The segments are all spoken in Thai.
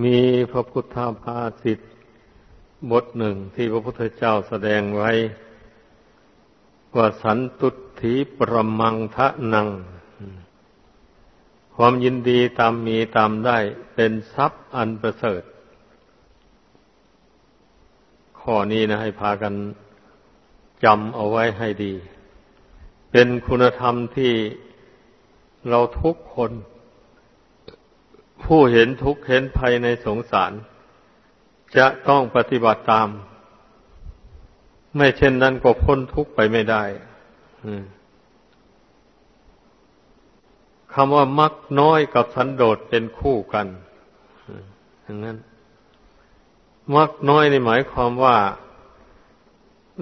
มีพระพุทธภาษิตบทหนึ่งที่พระพุทธเจ้าแสดงไว้ ว่าสันตุถีประมังทะนัง ความยินดีตามมีตามได้เป็นทรัพย์อันประเสริฐ ข้อนี้นะให้พากันจำเอาไว้ให้ดี เป็นคุณธรรมที่เราทุกคน ผู้เห็นทุกข์เห็นภัยในสงสาร จะต้องปฏิบัติตาม ไม่เช่นนั้นก็พ้นทุกข์ไปไม่ได้คำว่ามักน้อยกับสันโดษเป็นคู่กันอย่างนั้น มักน้อยในหมายความว่า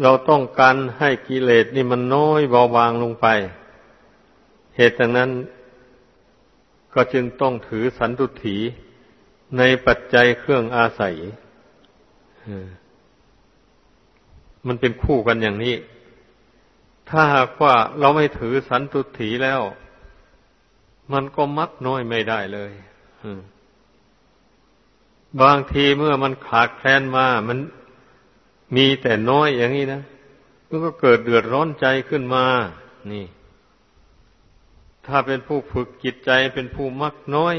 เราต้องการให้กิเลสนี่มันน้อยเบาบางลงไป เหตุดังนั้น ก็จึงต้องถือสันตุถีในปัจจัยเครื่องอาศัย มันเป็นคู่กันอย่างนี้ ถ้าหากว่าเราไม่ถือสันตุถีแล้ว มันก็มักน้อยไม่ได้เลยบางทีเมื่อมันขาดแคลนมา มันมีแต่น้อยอย่างนี้นะมันก็เกิดเดือดร้อนใจขึ้นมา นี่ ถ้าเป็นผู้ฝึกจิตใจเป็นผู้มักน้อย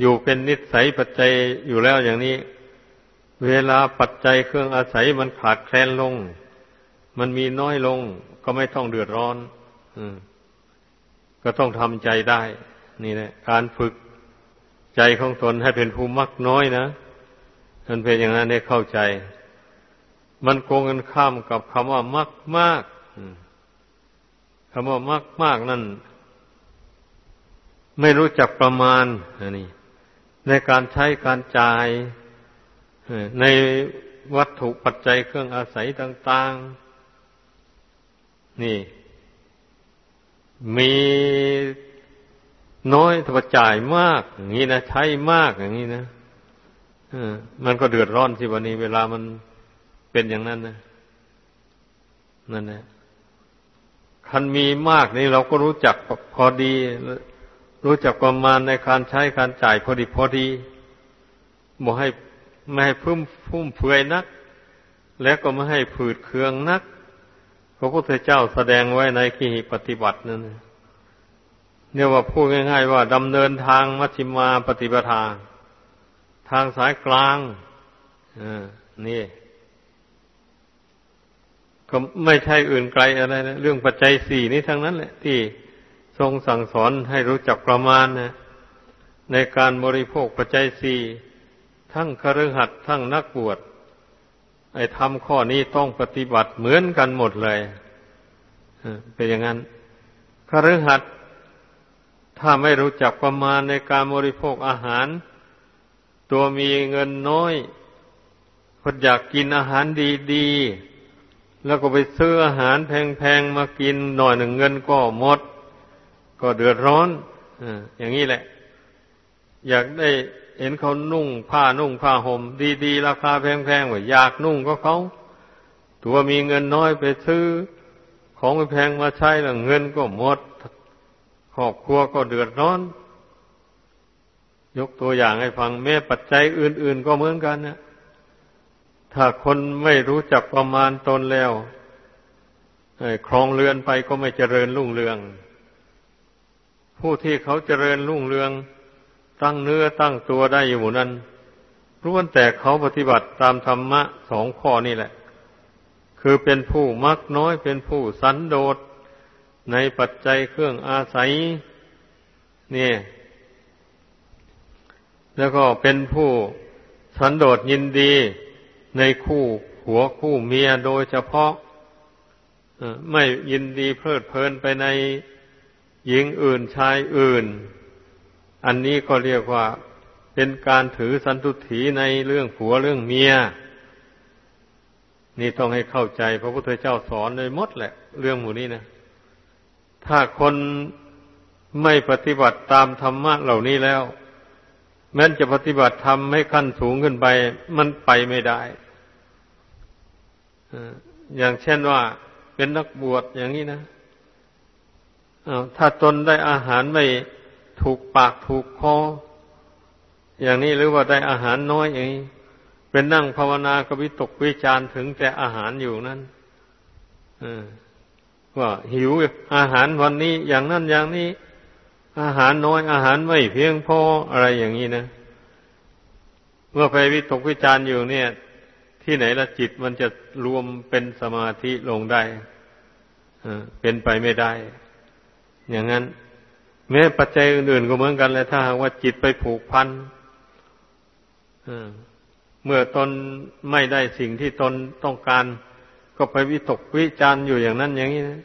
อยู่เป็นนิสัยปัจจัยอยู่แล้วอย่างนี้ เวลาปัจจัยเครื่องอาศัยมันขาดแคลนลง มันมีน้อยลง ก็ไม่ต้องเดือดร้อนอก็ต้องทำใจได้ นี่แหละการฝึกใจของตนให้เป็นผู้มักน้อยนะมันเป็นอย่างนั้นได้เข้าใจ มันโกงกันข้ามกับคำว่ามักมากอืม คำว่ามากมากนั่น ไม่รู้จักประมาณนี่ในการใช้การจ่ายในวัตถุปัจจัยเครื่องอาศัยต่าง ๆ นี่ มีน้อยถ้าจ่ายมาก อย่างนี้นะใช้มากอย่างนี้นะมันก็เดือดร้อนสิวันนี้ เวลามันเป็นอย่างนั้นนะนั่นแหละ คันมีมากนี่เราก็รู้จักพอดี รู้จักประมาณในการใช้การจ่ายพอดีพอดีบ่ให้ไม่ให้พุ่มพุ่มเฟือยนัก และก็ไม่ให้ผืดเคืองนักพระพุทธเจ้าแสดงไว้ในขีหิปฏิบัตินั่นเนี่ยว่าพูดง่าย ๆ ว่าดำเนินทางมัชฌิมาปฏิปทา ทางสายกลางอ่านี่ ก็ไม่ใช่อื่นไกลอะไรนะเรื่องปัจจัยสี่นี้ทั้งนั้นแหละที่ทรงสั่งสอนให้รู้จักประมาณนะในการบริโภคปัจจัยสี่ทั้งคฤหัสถ์ทั้งนักบวชไอ้ทำข้อนี้ต้องปฏิบัติเหมือนกันหมดเลยเป็นอย่างนั้นคฤหัสถ์ถ้าไม่รู้จักประมาณในการบริโภคอาหาร ตัวมีเงินน้อยพออยากกินอาหารดีๆ แล้วก็ไปซื้ออาหารแพงๆมากินหน่อยหนึ่งเงินก็หมด ก็เดือดร้อนอย่างนี้แหละ อยากได้เห็นเขานุ่งผ้านุ่งผ้าหม่มดีๆ ราคาแพงๆว่าอยากนุ่งก็เขาตัวมีเงินน้อยไปซื้อ ของแพงมาใช้แล้วเงินก็หมดครอบครัวก็เดือดร้อน ยกตัวอย่างให้ฟังแม้ปัจจัยอื่น ๆ ก็เหมือนกันนะ ถ้าคนไม่รู้จักประมาณตนแล้วครองเรือนไปก็ไม่เจริญรุ่งเรือง ผู้ที่เขาเจริญรุ่งเรือง ตั้งเนื้อตั้งตัวได้อยู่นั้นรู้วนแต่เขาปฏิบัติตามธรรมะสองข้อนี่แหละ คือเป็นผู้มักน้อยเป็นผู้สันโดษในปัจจัยเครื่องอาศัยนี่แล้วก็เป็นผู้สันโดษยินดี ในคู่หัวคู่เมียโดยเฉพาะไม่ยินดีเพลิดเพลินไปในหญิงอื่นชายอื่น อันนี้ก็เรียกว่าเป็นการถือสันตุถีในเรื่องผัวเรื่องเมีย นี่ต้องให้เข้าใจ พระพุทธเจ้าสอนเลยมดแหละ เรื่องหมู่นี้นะ ถ้าคนไม่ปฏิบัติตามธรรมะเหล่านี้แล้ว แม้จะปฏิบัติธรรมให้ขั้นสูงขึ้นไป มันไปไม่ได้อย่างเช่นว่าเป็นนักบวชอย่างนี้นะถ้าตนได้อาหารไม่ถูกปากถูกคออย่างนี้หรือว่าได้อาหารน้อยอย่างนี้เป็นนั่งภาวนากวิตกวิจารถึงแต่อาหารอยู่นั้นว่าหิวอาหารวันนี้อย่างนั้นอย่างนี้ อาหารน้อยอาหารไม่เพียงพออะไรอย่างนี้นะ เมื่อไปวิตกวิจารอยู่เนี่ย ที่ไหนละจิตมันจะรวมเป็นสมาธิลงได้เป็นไปไม่ได้ อย่างนั้น แม้ปัจจัยอื่นๆก็เหมือนกันเลยถ้าหากว่าจิตไปผูกพันเมื่อตนไม่ได้สิ่งที่ตนต้องการ ก็ไปวิตกวิจารอยู่อย่างนั้นอย่างนี้นะ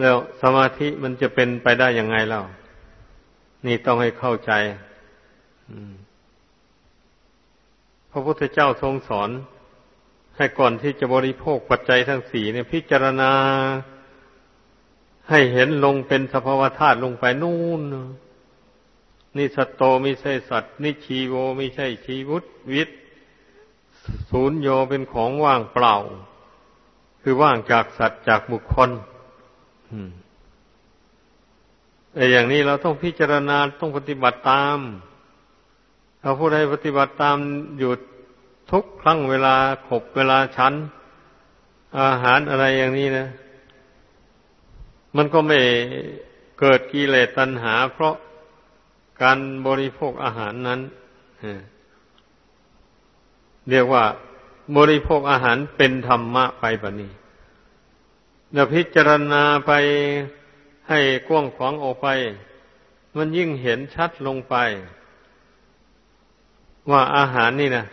แล้วสมาธิมันจะเป็นไปได้อยังไงเล่า นี่ต้องให้เข้าใจพระพุทธเจ้าทรงสอน ให้ก่อนที่จะบริโภคปัจจัยทั้งสี่เนี่ย พิจารณา ให้เห็นลงเป็นสภาวธาตุลงไปนู่นนี่สัตโตไม่ใช่สัตว์นี่ชีโวไม่ใช่ชีวุตวิตศูนย์โยเป็นของว่างเปล่า คือว่างจากสัตว์จากบุคคล แต่อย่างนี้เราต้องพิจารณาต้องปฏิบัติตามเราผู้ใดปฏิบัติตามอยู่ทุกครั้งเวลาขบเวลาชั้น อาหารอะไรอย่างนี้นะ มันก็ไม่เกิดกิเลสตัณหา เพราะการบริโภคอาหารนั้นเรียกว่าบริโภคอาหารเป็นธรรมะไปแบบนี้เราพิจารณาไป ให้กว้างขวางออกไป มันยิ่งเห็นชัดลงไป ว่าอาหารนี่นะ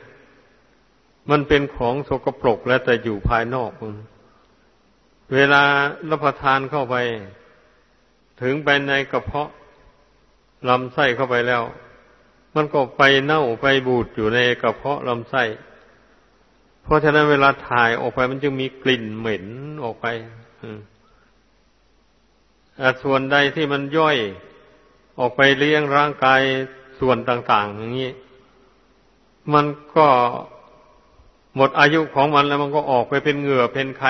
มันเป็นของสกปรกแล้วแต่อยู่ภายนอกเวลารับประทานเข้าไป ถึงไปในกระเพาะลำไส้เข้าไปแล้ว มันก็ไปเน่าไปบูดอยู่ในกระเพาะลำไส้ เพราะฉะนั้นเวลาถ่ายออกไปมันจึงมีกลิ่นเหม็นออกไป ส่วนใดที่มันย่อยออกไปเลี้ยงร่างกายส่วนต่าง ๆ อย่างนี้ มันก็หมดอายุของมันแล้วมันก็ออกไปเป็นเหงื่อเป็นไข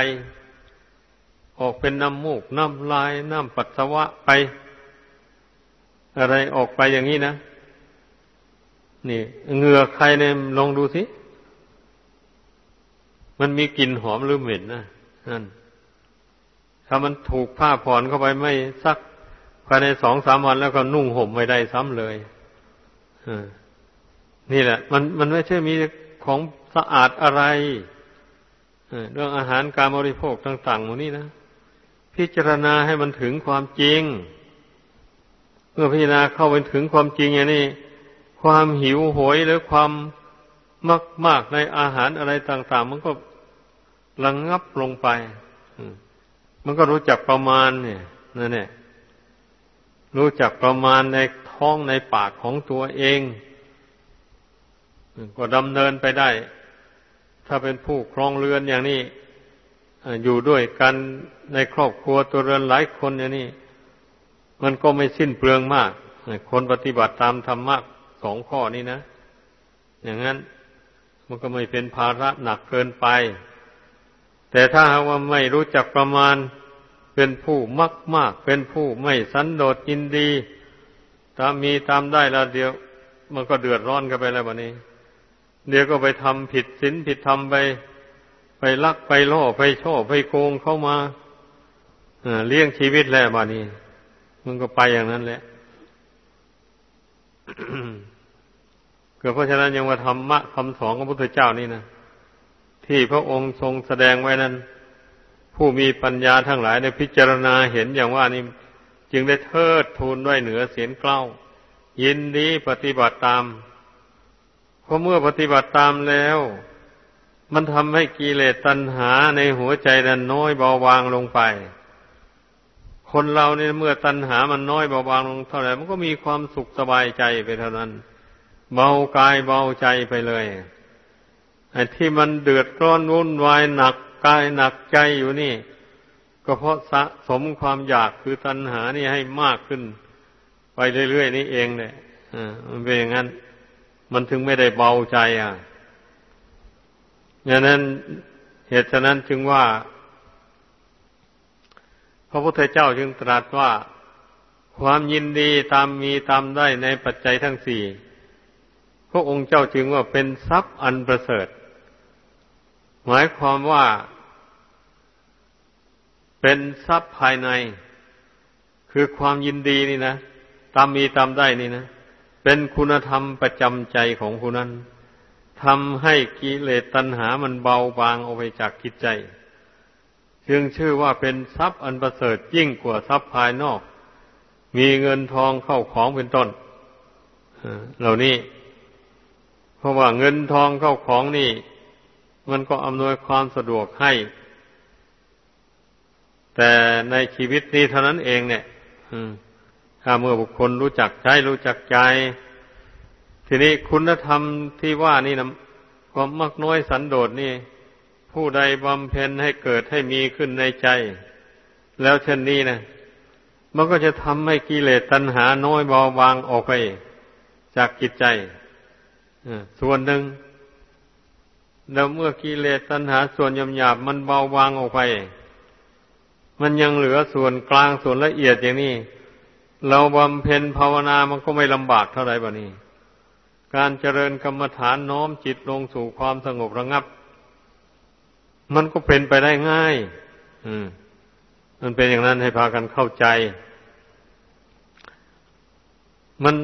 ออกเป็นน้ำมูกน้ำลายน้ำปัสสาวะไป อะไรออกไปอย่างนี้นะ นี่เหงื่อใครเนี่ยลองดูสิ มันมีกลิ่นหอมหรือเหม็นนะนั่น ถ้ามันถูกผ้าผ่อนเข้าไปไม่สักภายในสองสามวันแล้วก็นุ่งห่มไม่ได้ซ้ำเลยนี่แหละ มันมันไม่ใช่มีของสะอาดอะไรเรื่องอาหารการบริโภคต่างๆหมดนี้นะพิจารณาให้มันถึงความจริง เมื่อพิจารณาเข้าไปถึงความจริงอย่างนี้ความหิวโหยหรือความมากมากในอาหารอะไรต่าง ๆ มันก็ระงงับลงไป มันก็รู้จักประมาณเนี่ยนั่นแหละรู้จักประมาณในท้องในปากของตัวเอง ก็ดำเนินไปได้ ถ้าเป็นผู้ครองเรือนอย่างนี้อยู่ด้วยกันในครอบครัวตัวเรือนหลายคนอย่างนี้มันก็ไม่สิ้นเปลืองมาก คนปฏิบัติตามธรรมะสองข้อนี้นะ อย่างนั้นมันก็ไม่เป็นภาระหนักเกินไป แต่ถ้าหากว่าไม่รู้จักประมาณ เป็นผู้มักมาก เป็นผู้ไม่สันโดษยินดีตามมีตามได้แล้วเดียว มันก็เดือดร้อนกันไปแล้ววันนี้ เดี๋ยวก็ไปทำผิดศีลผิดธรรมไป ไปลักไปล่อไปช่อไปโกงเข้ามาเลี้ยงชีวิตแล้ววันนี้ มันก็ไปอย่างนั้นแหละเกิดเพราะฉะนั้นยังว่าธรรมะคำสอนของพระพุทธเจ้านี่นะ ที่พระองค์ทรงแสดงไว้นั้น ผู้มีปัญญาทั้งหลายได้พิจารณาเห็นอย่างว่านี่จึงได้เทิดทูนด้วยเหนือเสียงเกล้า ยินดีปฏิบัติตามเพราะเมื่อปฏิบัติตามแล้ว มันทำให้กิเลสตัณหาในหัวใจนั้นน้อยเบาบางลงไป คนเราเนี่ยเมื่อตัณหามันน้อยเบาบางลงเท่าไหร่มันก็มีความสุขสบายใจไปเท่านั้น เบากายเบาใจไปเลย ไอ้ที่มันเดือดร้อนวุ่นวายหนักกายหนักใจอยู่นี่ ก็เพราะสะสมความอยากคือตัณหานี่ให้มากขึ้น ไปเรื่อยๆนี่เองเนี่ยอ่ามันเป็นอย่างนั้น มันถึงไม่ได้เบาใจอะอย่างนั้นเหตุฉะนั้นจึงว่า พระพุทธเจ้าจึงตรัสว่าความยินดีตามมีตามได้ในปัจจัยทั้งสี่พระองค์เจ้าจึงว่าเป็นทรัพย์อันประเสริฐ หมายความว่า เป็นทรัพย์ภายใน คือความยินดีนี่นะตามมีตามได้นี่นะ เป็นคุณธรรมประจำใจของผู้นั้นทำให้กิเลสตัณหามันเบาบางออกไปจากกิจใจจึงชื่อว่าเป็นทรัพย์อันประเสริฐยิ่งกว่าทรัพย์ภายนอก มีเงินทองเข้าของเป็นต้นเหล่านี้ เพราะว่าเงินทองเข้าของนี่ มันก็อำนวยความสะดวกให้ แต่ในชีวิตนี้เท่านั้นเองเนี่ยถ้าเมื่อบุคคลรู้จักใช้รู้จักใจ ทีนี้คุณธรรมที่ว่านี่นะความมักน้อยสันโดษนี่ ผู้ใดบำเพ็ญให้เกิดให้มีขึ้นในใจ แล้วเช่นนี้นะมันก็จะทำให้กิเลสตัณหาน้อยเบาบางออกไป จากจิตใจส่วนหนึ่ง แล้วเมื่อกิเลสตัณหาส่วนยำหยาบมันเบาบางออกไป มันยังเหลือส่วนกลางส่วนละเอียดอย่างนี้ เราบำเพ็ญภาวนามันก็ไม่ลำบากเท่าไหร่บ่นี้ การเจริญกรรมฐานน้อมจิตลงสู่ความสงบระงับ มันก็เป็นไปได้ง่าย อืม มันเป็นอย่างนั้นให้พากันเข้าใจ มัน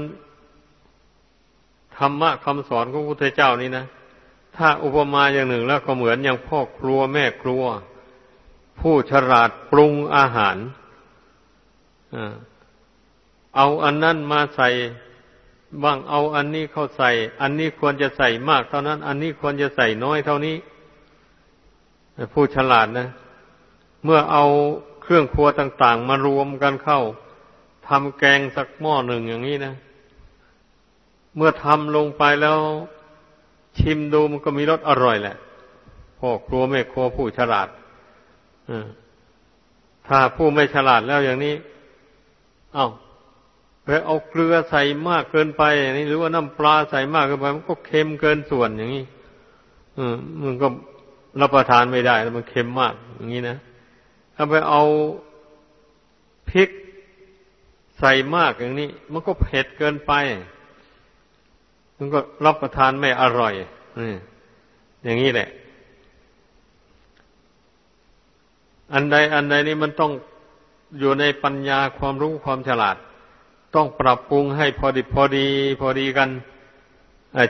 ธรรมะคำสอนของพระพุทธเจ้านี่นะ ถ้าอุปมาอย่างหนึ่งแล้วก็เหมือนอย่างพ่อครัวแม่ครัว ผู้ฉลาดปรุงอาหารเอาอันนั้นมาใส่บ้างเอาอันนี้เข้าใส่ อันนี้ควรจะใส่มากเท่านั้น อันนี้ควรจะใส่น้อยเท่านี้ผู้ฉลาดนะ เมื่อเอาเครื่องครัวต่าง ๆ มารวมกันเข้าทำแกงสักหม้อหนึ่งอย่างนี้นะ เมื่อทำลงไปแล้ว ชิมดูมันก็มีรสอร่อยแหละพ่อครัวแม่ครัวผู้ฉลาดถ้าผู้ไม่ฉลาดแล้วอย่างนี้ เอา้าไปเอาเกลือใส่มากเกินไปอย่างนี้หรือว่าน้ำปลาใส่มากเกินไป มันก็เค็มเกินส่วนอย่างนี้มันก็รับประทานไม่ได้แล้วมันเค็มมาก อย่างนี้นะถ้าไปเอาพริกใส่มากอย่างนี้ มันก็เผ็ดเกินไป มันก็รับประทานไม่อร่อยอย่างนี้แหละ อันใดอันใดนี้มันต้องอยู่ในปัญญาความรู้ความฉลาด ต้องปรับปรุงให้พอดีพอดี พอดีกัน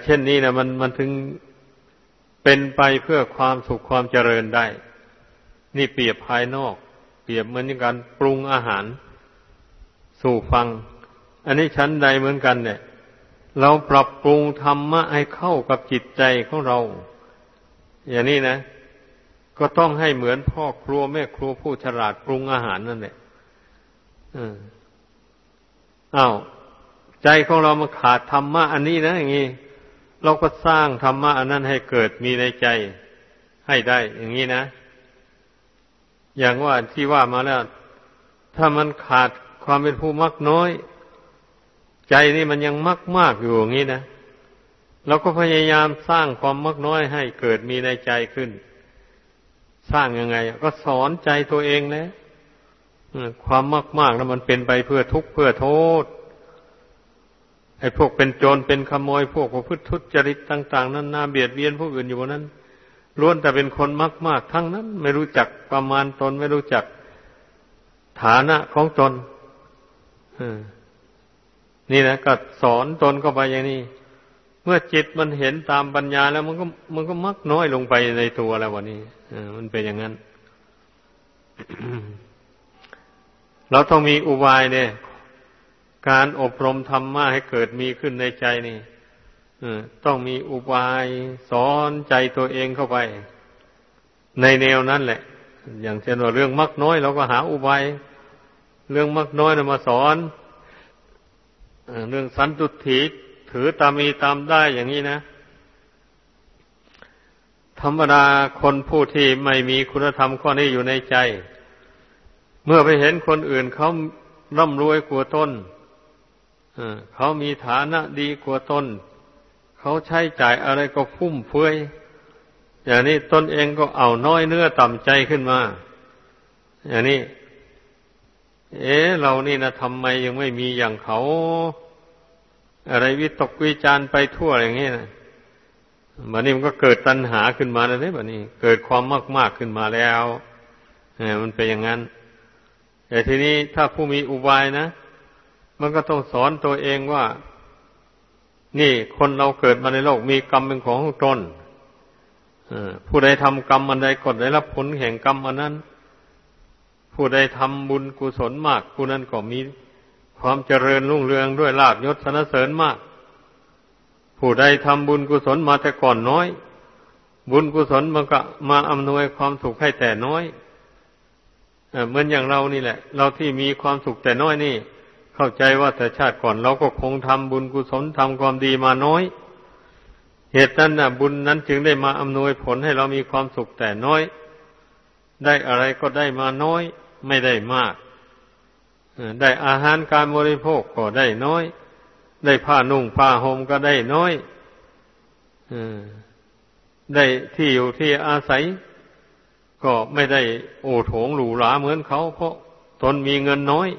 เช่นนี้นะมันมันถึงเป็นไปเพื่อความสุขความเจริญได้ นี่เปรียบภายนอก เปรียบเหมือนการปรุงอาหาร สู่ฟัง อันนี้ชั้นใดเหมือนกันเนี่ย เราปรับปรุงธรรมะให้เข้ากับจิตใจของเรา อย่างนี้นะ ก็ต้องให้เหมือนพ่อครัวแม่ครัวผู้ฉลาดปรุงอาหารนั่นแหละอ้าวใจของเรามาขาดธรรมะอันนี้นะอย่างนี้เราก็สร้างธรรมะอันนั้นให้เกิดมีในใจให้ได้ อย่างนี้นะ อย่างว่าที่ว่ามาแล้ว ถ้ามันขาดความเป็นผู้มักน้อย ใจนี่มันยังมักมากอยู่อย่างนี้นะเราก็พยายามสร้างความมักน้อยให้เกิดมีในใจขึ้น สร้างยังไง ก็สอนใจตัวเองนะความมากมากแล้วมันเป็นไปเพื่อทุกข์เพื่อโทษไอ้พวกเป็นโจรเป็นขโมย พวกประพฤติทุจริตต่าง ๆ นั้นน่าเบียดเบียนผู้อื่นอยู่บนนั้นล้วนแต่เป็นคนมากๆทั้งนั้น ไม่รู้จักประมาณตน ไม่รู้จักฐานะของตน นี่นะก็สอนตนก็ไปอย่างนี้ เมื่อจิตมันเห็นตามปัญญาแล้วมันก็มันก็มักน้อยลงไปในตัวแล้ววันนี้มันเป็นอย่างนั้น เราต้องมีอุบายเนี่ย การอบรมธรรมะให้เกิดมีขึ้นในใจนี่ต้องมีอุบายสอนใจตัวเองเข้าไป ในแนวนั้นแหละ อย่างเช่นว่าเรื่องมักน้อยเราก็หาอุบาย เรื่องมักน้อยนะมาสอน เรื่องสันตุถีถือตามมีตามได้อย่างนี้นะ ธรรมดาคนผู้ที่ไม่มีคุณธรรมข้อนี้อยู่ในใจ เมื่อไปเห็นคนอื่นเขาร่ำรวยกว่าตนเขามีฐานะดีกว่าตนเขาใช้จ่ายอะไรก็ฟุ่มเฟือยอย่างนี้ตนเองก็เอาน้อยเนื้อต่ำใจขึ้นมา อย่างนี้ เอ๊เรานี่นะทำไมยังไม่มีอย่างเขา อะไรวิตกวิจารไปทั่วอย่างนี้นะบัดนี้มันก็เกิดตัณหาขึ้นมาแล้วเนี่ยบัดนี้ เกิดความมากมากขึ้นมาแล้วมันเป็นอย่างนั้น แต่ทีนี้ถ้าผู้มีอุบายนะ มันก็ต้องสอนตัวเองว่า นี่คนเราเกิดมาในโลกมีกรรมเป็นของตนผู้ใดทำกรรมอันใดก็ได้รับผลแห่งกรรมอันนั้น ผู้ใดทำบุญกุศลมาก ผู้นั้นก็มีความเจริญรุ่งเรืองด้วยลาบยศสนเสริญมาก ผู้ใดทำบุญกุศลมาแต่ก่อนน้อย บุญกุศลมันก็มาอำนวยความสุขให้แต่น้อยเหมือนอย่างเรานี่แหละ เราที่มีความสุขแต่น้อยนี่ เข้าใจว่าแต่ชาติก่อนเราก็คงทำบุญกุศลทำความดีมาน้อย เหตุนั้นนะบุญนั้นจึงได้มาอำนวยผลให้เรามีความสุขแต่น้อย ได้อะไรก็ได้มาน้อย ไม่ได้มาก ได้อาหารการบริโภคก็ได้น้อย ได้ผ้านุ่งผ้าห่มก็ได้น้อยได้ที่อยู่ที่อาศัย ก็ไม่ได้โอโถงหรูหราเหมือนเขา เพราะตนมีเงินน้อย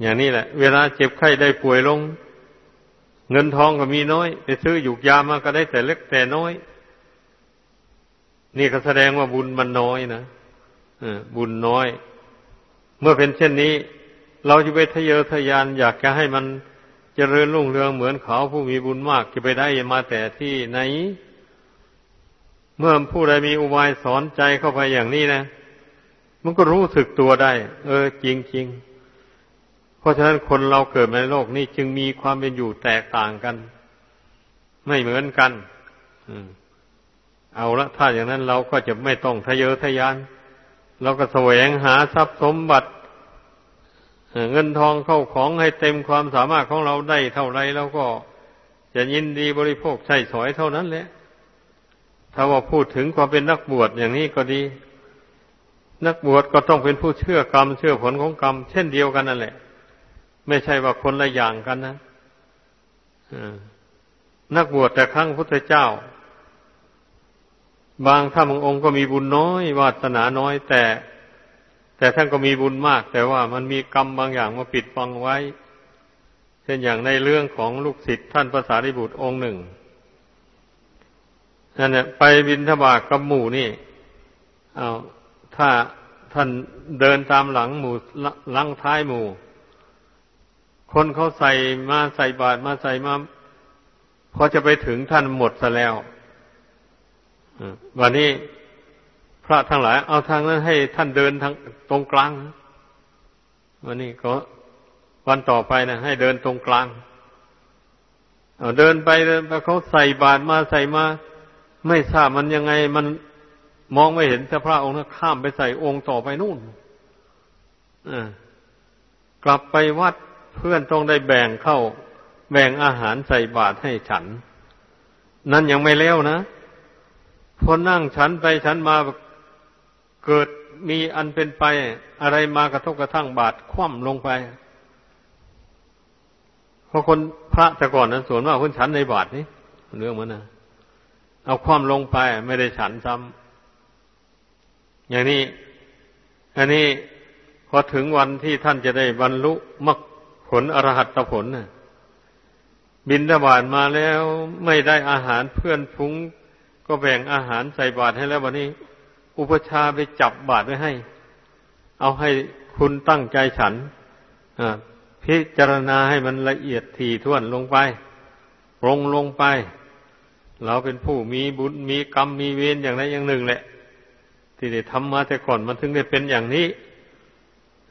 อย่างนี้แหละ เวลาเจ็บไข้ได้ป่วยลง เงินทองก็มีน้อย ไปซื้อหยุกยามาก็ได้แต่เล็กแต่น้อย นี่ก็แสดงว่าบุญมันน้อยนะ บุญน้อย เมื่อเป็นเช่นนี้ เราจะไปทะเยอทะยานอยากจะให้มันเจริญรุ่งเรืองเหมือนเขาผู้มีบุญมากจะไปได้มาแต่ที่ไหน เมื่อผู้ใดมีอุบายสอนใจเข้าไปอย่างนี้นะ มันก็รู้สึกตัวได้ เออ จริงจริงเพราะฉะนั้นคนเราเกิดในโลกนี้จึงมีความเป็นอยู่แตกต่างกัน ไม่เหมือนกันเอาละถ้าอย่างนั้นเราก็จะไม่ต้องทะเยอทะยาน เราก็แสวงหาทรัพย์สมบัติ เงินทองเข้าของให้เต็มความสามารถของเราได้เท่าไรเราก็จะยินดีบริโภคใช้สอยเท่านั้นแหละ ถ้าว่าพูดถึงความเป็นนักบวชอย่างนี้ก็ดี นักบวชก็ต้องเป็นผู้เชื่อกรรม เชื่อผลของกรรม เช่นเดียวกันนั่นแหละ ไม่ใช่ว่าคนละอย่างกันนะนักบวชแต่ครั้งพุทธเจ้า บางท่านบางองค์ก็มีบุญน้อย วาสนาน้อยแต่ แต่ท่านก็มีบุญมาก แต่ว่ามันมีกรรมบางอย่างมาปิดฟังไว้ เช่นอย่างในเรื่องของลูกศิษย์ท่านภาษาริบุตรองค์หนึ่งนั่นเนี่ยไปบินทบาทกับหมู่นี่เอาถ้าท่านเดินตามหลังหมู่ลังท้ายหมู่ คนเขาใส่มาใส่บาตรมาใส่มาพอจะไปถึงท่านหมดซะแล้ว วันนี้พระทั้งหลาย เอาทางนั้นให้ท่านเดินทางตรงกลางวันนี้ก็วันต่อไปนะให้เดินตรงกลางเอาเดินไปเดินไปเขาใส่บาตรมาใส่มา ไม่ทราบมันยังไง มันมองไม่เห็นแต่พระองค์นั้นข้ามไปใส่องค์ต่อไปนู่นกลับไปวัดเพื่อนต้องได้แบ่งเข้า แบ่งอาหารใส่บาตรให้ฉัน นั่นยังไม่เล้วนะ พอนั่งฉันไปฉันมาเกิดมีอันเป็นไป อะไรมากระทบกระทั่งบาดคว่ำลงไปเพราะคนพระแต่ก่อนนั้นส่วนมากคนฉันในบาดนี้เรื่องมันนะเอาคว่ำลงไปไม่ได้ฉันซ้ำอย่างนี้อันนี้พอถึงวันที่ท่านจะได้บรรลุมรรคผลอรหัตผลน่ะบินทบาทมาแล้วไม่ได้อาหารเพื่อนฟุ้ง ก็แบ่งอาหารใส่บาตรให้แล้ววันนี้ อุปชาไปจับบาตรไว้ให้ เอาให้คุณตั้งใจฉันพิจารณาให้มันละเอียดถี่ถ้วนลงไปลงลงไป เราเป็นผู้มีบุญมีกรรมมีเวรอย่างใดอย่างหนึ่งแหละ ที่ได้ทำมาแต่ก่อนมันถึงได้เป็นอย่างนี้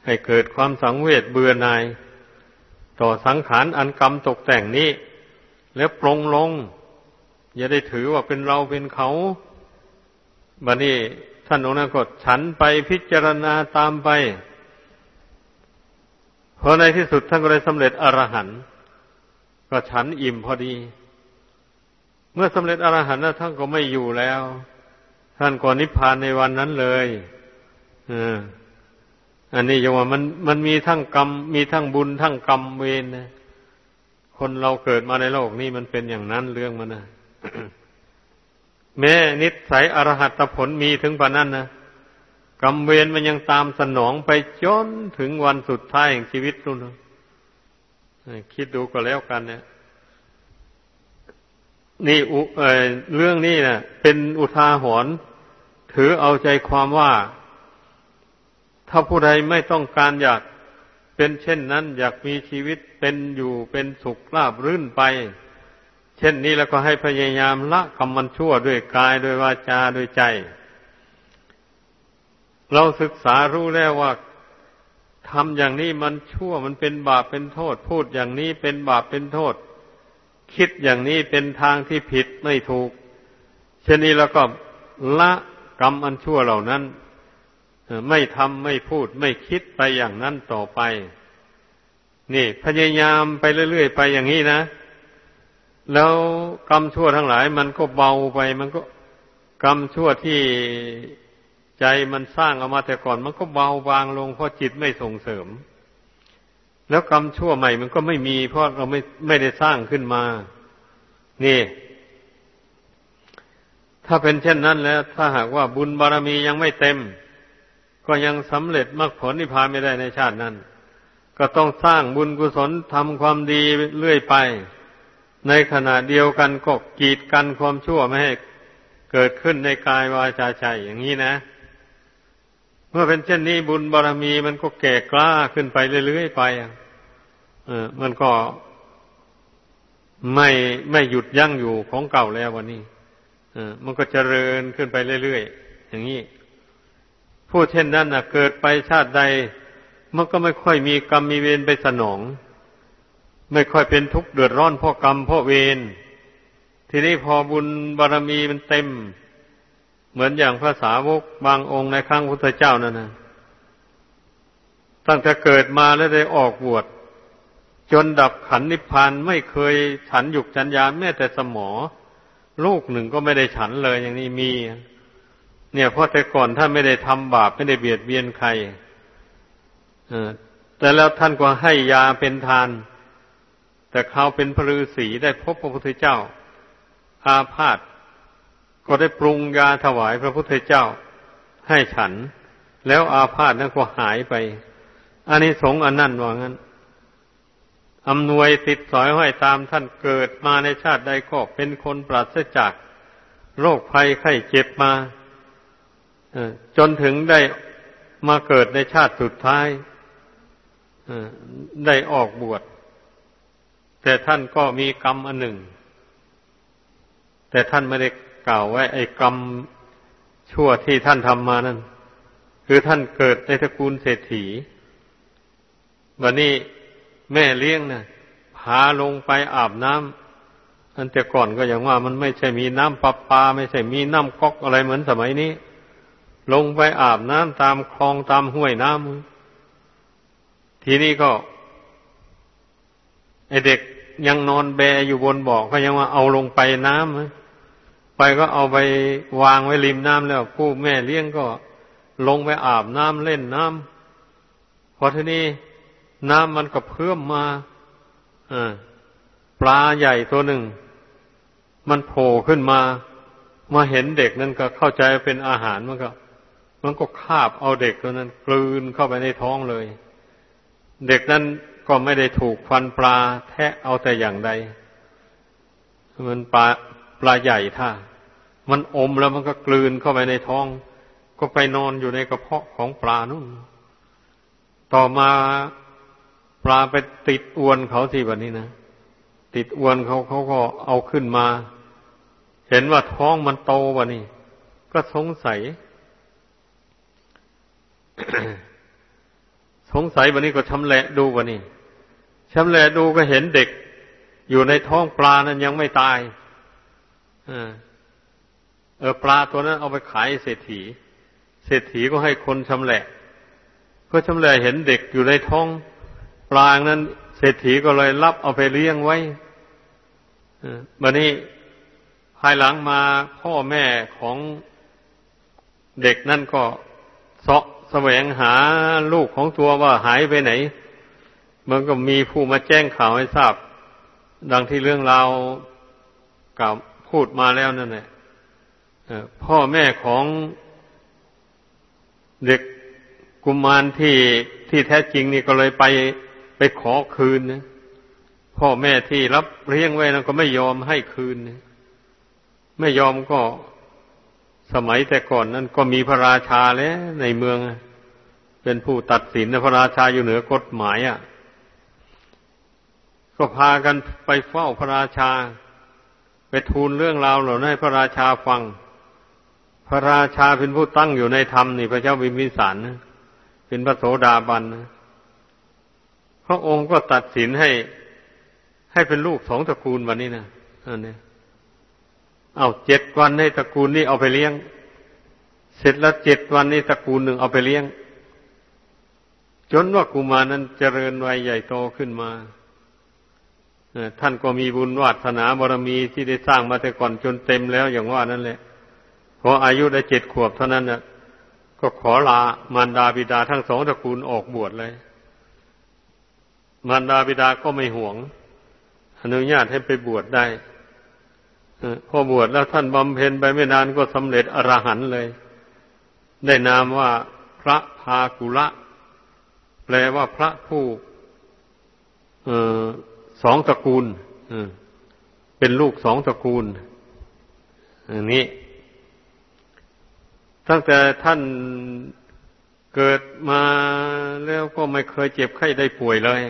ให้เกิดความสังเวชเบื่อหน่าย ต่อสังขารอันกรรมตกแต่งนี้ แล้วปรงลง อย่าได้ถือว่าเป็นเราเป็นเขาบัดนี้ท่านองค์นั้นก็ฉันไปพิจารณาตามไปพอในที่สุดท่านก็ได้สำเร็จอรหันต์ก็ฉันอิ่มพอดี เมื่อสำเร็จอรหันต์แล้วท่านก็ไม่อยู่แล้ว ท่านก็นิพพานในวันนั้นเลยอันนี้ยังว่ามันมันมีทั้งกรรม มีทั้งบุญทั้งกรรมเวรนะคนเราเกิดมาในโลกนี้มันเป็นอย่างนั้นเรื่องมันนะ แม้นิสัยอรหัตผลมีถึงปานนั้นนะกรรมเวรมันยังตามสนองไปจนถึงวันสุดท้ายแห่งชีวิตนู่นคิดดูก็แล้วกันเนี่ยนี่เเรื่องนี้นะเป็นอุทาหรณ์ถือเอาใจความว่า ถ้าผู้ใดไม่ต้องการอยากเป็นเช่นนั้น อยากมีชีวิตเป็นอยู่เป็นสุขราบรื่นไป เช่นนี้แล้วก็ให้พยายามละกรรมมันชั่วด้วยกายด้วยวาจาด้วยใจ เราศึกษารู้แล้วว่าทำอย่างนี้มันชั่วมันเป็นบาปเป็นโทษ พูดอย่างนี้เป็นบาปเป็นโทษ คิดอย่างนี้เป็นทางที่ผิดไม่ถูก เช่นนี้แล้วก็ละกรรมอันชั่วเหล่านั้นไม่ทำไม่พูดไม่คิดไปอย่างนั้นต่อไป นี่พยายามไปเรื่อยๆไปอย่างนี้นะ แล้วกรรมชั่วทั้งหลาย มันก็เบาไป มันก็กรรมชั่วที่ใจมันสร้างออกมาแต่ก่อน มันก็เบาบางลงเพราะจิตไม่ส่งเสริม แล้วกรรมชั่วใหม่มันก็ไม่มี เพราะเราไม่ไม่ได้สร้างขึ้นมา นี่ ถ้าเป็นเช่นนั้นแล้ว ถ้าหากว่าบุญบารมียังไม่เต็ม ก็ยังสำเร็จมรรคผลนิพพานไม่ได้ในชาตินั้น ก็ต้องสร้างบุญกุศลทำความดีเรื่อยไป ในขณะเดียวกันก็กีดกันความชั่วไม่ให้เกิดขึ้นในกายวาจาใจอย่างนี้นะ เมื่อเป็นเช่นนี้บุญบารรมีมันก็แก่กล้าขึ้นไปเรื่อยๆไปเออมันก็ไม่ไม่หยุดยั้งอยู่ของเก่าแล้ววันนี้เออมันก็เจริญขึ้นไปเรื่อยๆอย่างนี้ผู้เช่นนั้นนะเกิดไปชาติใด มันก็ไม่ค่อยมีกรรมมีเวรไปสนอง ไม่ค่อยเป็นทุกข์เดือดร้อนเพราะกรรมเพราะเวรทีนี้พอบุญบารรมีมันเต็ม เหมือนอย่างภาษาวกบางองค์ในครั้งพุทธเจ้านั่นนะตั้งแต่เกิดมาแล้วได้ออกบวชจนดับขันนิพพานไม่เคยฉันหยุกฉันยาแม้แต่สมอ ลูกหนึ่งก็ไม่ได้ฉันเลยอย่างนี้มี เนี่ยเพราะแต่ก่อนท่านไม่ได้ทำบาปไม่ได้เบียดเบียนใครแต่แล้วท่านก็ให้ยาเป็นทาน แต่เขาเป็นพระฤาษีได้พบพระพุทธเจ้า อาพาธก็ได้ปรุงยาถวายพระพุทธเจ้า ให้ฉัน แล้วอาพาธนั้นก็หายไปอันนี้สงอันนั่นว่างั้นอำนวยติดสอยห้อยตามท่านเกิดมาในชาติใดก็เป็นคนปราศจากโรคภัยไข้เจ็บมาจนถึงได้มาเกิดในชาติสุดท้ายได้ออกบวช แต่ท่านก็มีกรรมอันหนึ่ง แต่ท่านไม่ได้กล่าวไว้ไอ้กรรมชั่วที่ท่านทำมานั้นคือท่านเกิดในตระกูลเศรษฐีวันนี้แม่เลี้ยงนะ่ะพาลงไปอาบน้ำอันแต่ก่อนก็อย่างว่ามันไม่ใช่มีน้ำประปา ไม่ใช่มีน้ำก๊อกอะไรเหมือนสมัยนี้ ลงไปอาบน้ำตามคลองตามห้วยน้ำทีนี้ก็ไอเด็ก ยังนอนแบอยู่บนบ่อก็ยังว่าเอาลงไปน้ำไปก็เอาไปวางไว้ริมน้ำแล้วผู้แม่เลี้ยงก็ลงไปอาบน้ำเล่นน้ำพอทีนี้น้ำมันก็เพิ่มมาปลาใหญ่ตัวหนึ่ง มันโผล่ขึ้นมา มาเห็นเด็กนั่นก็เข้าใจเป็นอาหารมันก็ มันก็คาบเอาเด็กตัวนั้น กลืนเข้าไปในท้องเลย เด็กนั้น ก็ไม่ได้ถูกฟันปลาแทะเอาแต่อย่างใด มันปลาปลาใหญ่ท่ามันอมแล้วมันก็กลืนเข้าไปในท้อง ก็ไปนอนอยู่ในกระเพาะของปลานู่น ต่อมาปลาไปติดอวนเขาที่แบบนี้นะ ติดอวนเขาเขาก็เอาขึ้นมา เห็นว่าท้องมันโตวะนี่ ก็สงสัย สงสัยวันนี้ก็ชำแหละดูวะนี่ ชำแหละดูก็เห็นเด็ก อยู่ในท้องปลานั้นยังไม่ตายเออปลาตัวนั้นเอาไปขายเศรษฐี เศรษฐีก็ให้คนชำแหละก็ชำแหละเห็นเด็กอยู่ในท้องปลานั้นเศรษฐีก็เลยรับเอาไปเลี้ยงไว้บัดนี้ภายหลังมาพ่อแม่ของเด็กนั่นก็เสาะแสวงหาลูกของตัวว่าหายไปไหน มันก็มีผู้มาแจ้งข่าวให้ทราบ ดังที่เรื่องราวกล่าวพูดมาแล้วนั่นแหละพ่อแม่ของเด็กกุมารที่ที่แท้จริงนี่ก็เลยไปไปขอคืนนะพ่อแม่ที่รับเลี้ยงไว้นั้นก็ไม่ยอมให้คืนไม่ยอมก็สมัยแต่ก่อนนั้นก็มีพระราชาแล้วในเมือง เป็นผู้ตัดสินพระราชาอยู่เหนือกฎหมายอะ ก็พากันไปเฝ้าพระราชา ไปทูลเรื่องราวเหล่านั้นให้พระราชาฟัง พระราชาเป็นผู้ตั้งอยู่ในธรรมนี่พระเจ้าวิมพิสารเป็นพระโสดาบันพระองค์ก็ตัดสินให้ ให้เป็นลูกสองตระกูลวันนี้นะอันนี้เอาเจ็ดวันในตระกูลนี้เอาไปเลี้ยง เสร็จแล้วเจ็ดวันในตระกูลหนึ่งเอาไปเลี้ยง จนว่ากุมานั้นเจริญวัยใหญ่โตขึ้นมา ท่านก็มีบุญวาสนาบารมีที่ได้สร้างมาแต่ก่อนจนเต็มแล้วอย่างว่านั่นแหละพออายุได้เจ็ดขวบเท่านั้นน่ะก็ขอลามารดาบิดาทั้งสองตระกูลออกบวชเลย มารดาบิดาก็ไม่ห่วง อนุญาตให้ไปบวชได้พอบวชแล้วท่านบำเพ็ญไปไม่นานก็สำเร็จอรหันต์เลย ได้นามว่าพระพากุละ แปลว่าพระผู้ สองตระกูลเป็นลูกสองตระกูลอันนี้ ตั้งแต่ท่านเกิดมาแล้วก็ไม่เคยเจ็บไข้ได้ป่วยเลย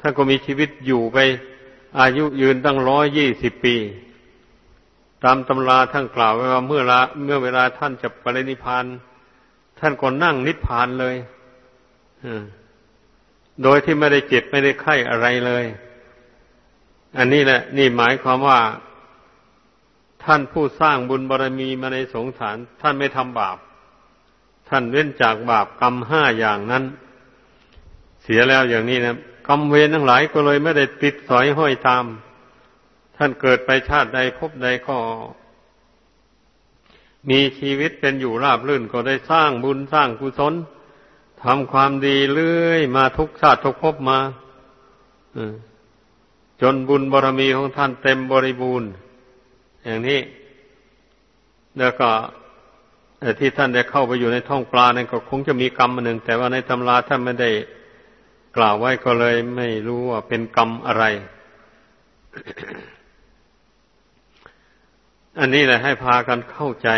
ท่านก็มีชีวิตอยู่ไป อายุยืนตั้งร้อยยี่สิบปี ตามตำราท่านกล่าวไว้ว่าเมื่อละเมื่อเวลาท่านจะปรินิพาน ท่านก็นั่งนิพพานเลย โดยที่ไม่ได้เจ็บไม่ได้ไข้อะไรเลย อันนี้แหละ นี่หมายความว่า ท่านผู้สร้างบุญบารรมีมาในสงสาร ท่านไม่ทำบาป ท่านเว้นจากบาปกรรมห้าอย่างนั้น เสียแล้วอย่างนี้นะกรรมเวรทั้งหลายก็เลยไม่ได้ติดสอยห้อยตาม ท่านเกิดไปชาติใดพบใดก็ มีชีวิตเป็นอยู่ราบรื่นก็ได้สร้างบุญสร้างกุศล ทำความดีเรื่อยมาทุกชาติทุกภพมาจนบุญบารรมีของท่านเต็มบริบูรณ์ อย่างนี้ แล้วก็ที่ท่านได้เข้าไปอยู่ในท้องปลานั่นก็คงจะมีกรรมหนึ่ง แต่ว่าในตำราท่านไม่ได้กล่าวไว้ก็เลยไม่รู้ว่าเป็นกรรมอะไร อันนี้แหละให้พากันเข้าใจ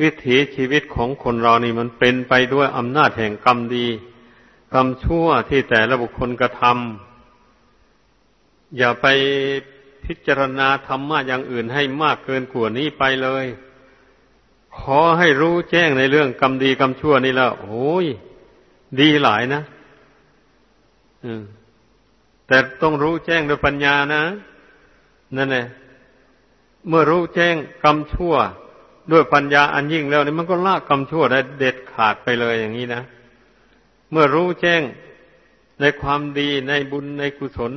วิถีชีวิตของคนเรานี่มันเป็นไปด้วยอำนาจแห่งกรรมดี กรรมชั่วที่แต่ละบุคคลกระทำอย่าไปพิจารณาธรรมะอย่างอื่นให้มากเกินกว่านี้ไปเลย ขอให้รู้แจ้งในเรื่องกรรมดีกรรมชั่วนี่แล้วโอ้ยดีหลายนะแต่ต้องรู้แจ้งด้วยปัญญานะ นั่นแหละเมื่อรู้แจ้งกรรมชั่ว ด้วยปัญญาอันยิ่งแล้วนี่มันก็ลากกรรมชั่วได้เด็ดขาดไปเลยอย่างนี้นะ เมื่อรู้แจ้งในความดีในบุญในกุศล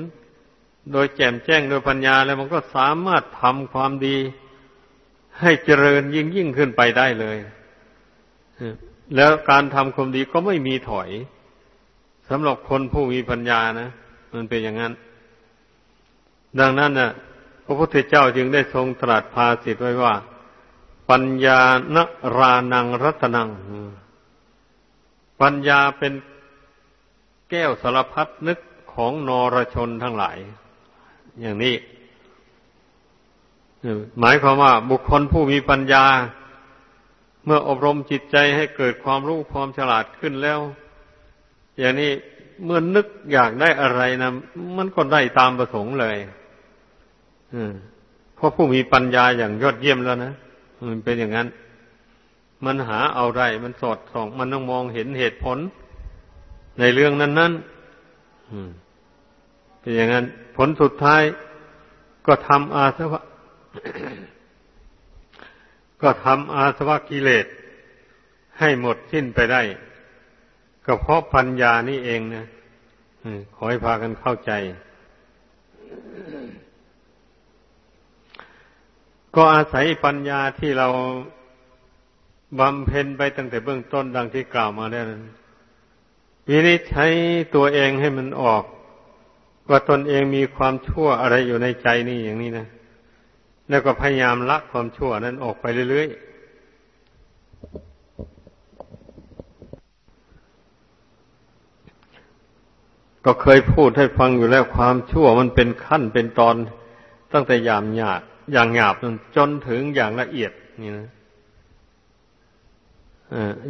โดยแจ่มแจ้งโดยปัญญาแล้วมันก็สามารถทำความดี ให้เจริญยิ่งยิ่งขึ้นไปได้เลยแล้วการทำความดีก็ไม่มีถอยสำหรับคนผู้มีปัญญานะมันเป็นอย่างนั้น ดังนั้นนะ่ะ พระพุทธเจ้าจึงได้ทรงตรัสภาสิทไว้ว่า ปัญญานรานังรัตนัง ปัญญาเป็นแก้วสารพัดนึกของนรชนทั้งหลาย อย่างนี้ หมายความว่าบุคคลผู้มีปัญญา เมื่ออบรมจิตใจให้เกิดความรู้ความฉลาดขึ้นแล้ว อย่างนี้เมื่อนึกอยากได้อะไรนะมันก็ได้ตามประสงค์เลยเพราะผู้มีปัญญาอย่างยอดเยี่ยมแล้วนะ มันเป็นอย่างนั้น มันหาเอาได้มันสอดส่อง มันต้องมองเห็นเหตุผล ในเรื่องนั้นนั้นเป็นอย่างนั้น ผลสุดท้าย ก็ทำอาสวะ ก็ทำอาสวะกิเลส ให้หมดสิ้นไปได้ ก็เพราะปัญญานี่เองนะขอให้พากันเข้าใจ ก็อาศัยปัญญาที่เราบำเพ็ญไปตั้งแต่เบื้องต้นดังที่กล่าวมาแล้วนั้นวินิจใช้ตัวเองให้มันออก ว่าตนเองมีความชั่วอะไรอยู่ในใจนี่อย่างนี้นะแล้วก็พยายามละความชั่วนั้นออกไปเรื่อยๆก็เคยพูดให้ฟังอยู่แล้วความชั่วมันเป็นขั้นเป็นตอนตั้งแต่ยามหยาบ อย่างหยาบจนถึงอย่างละเอียดนี่นะ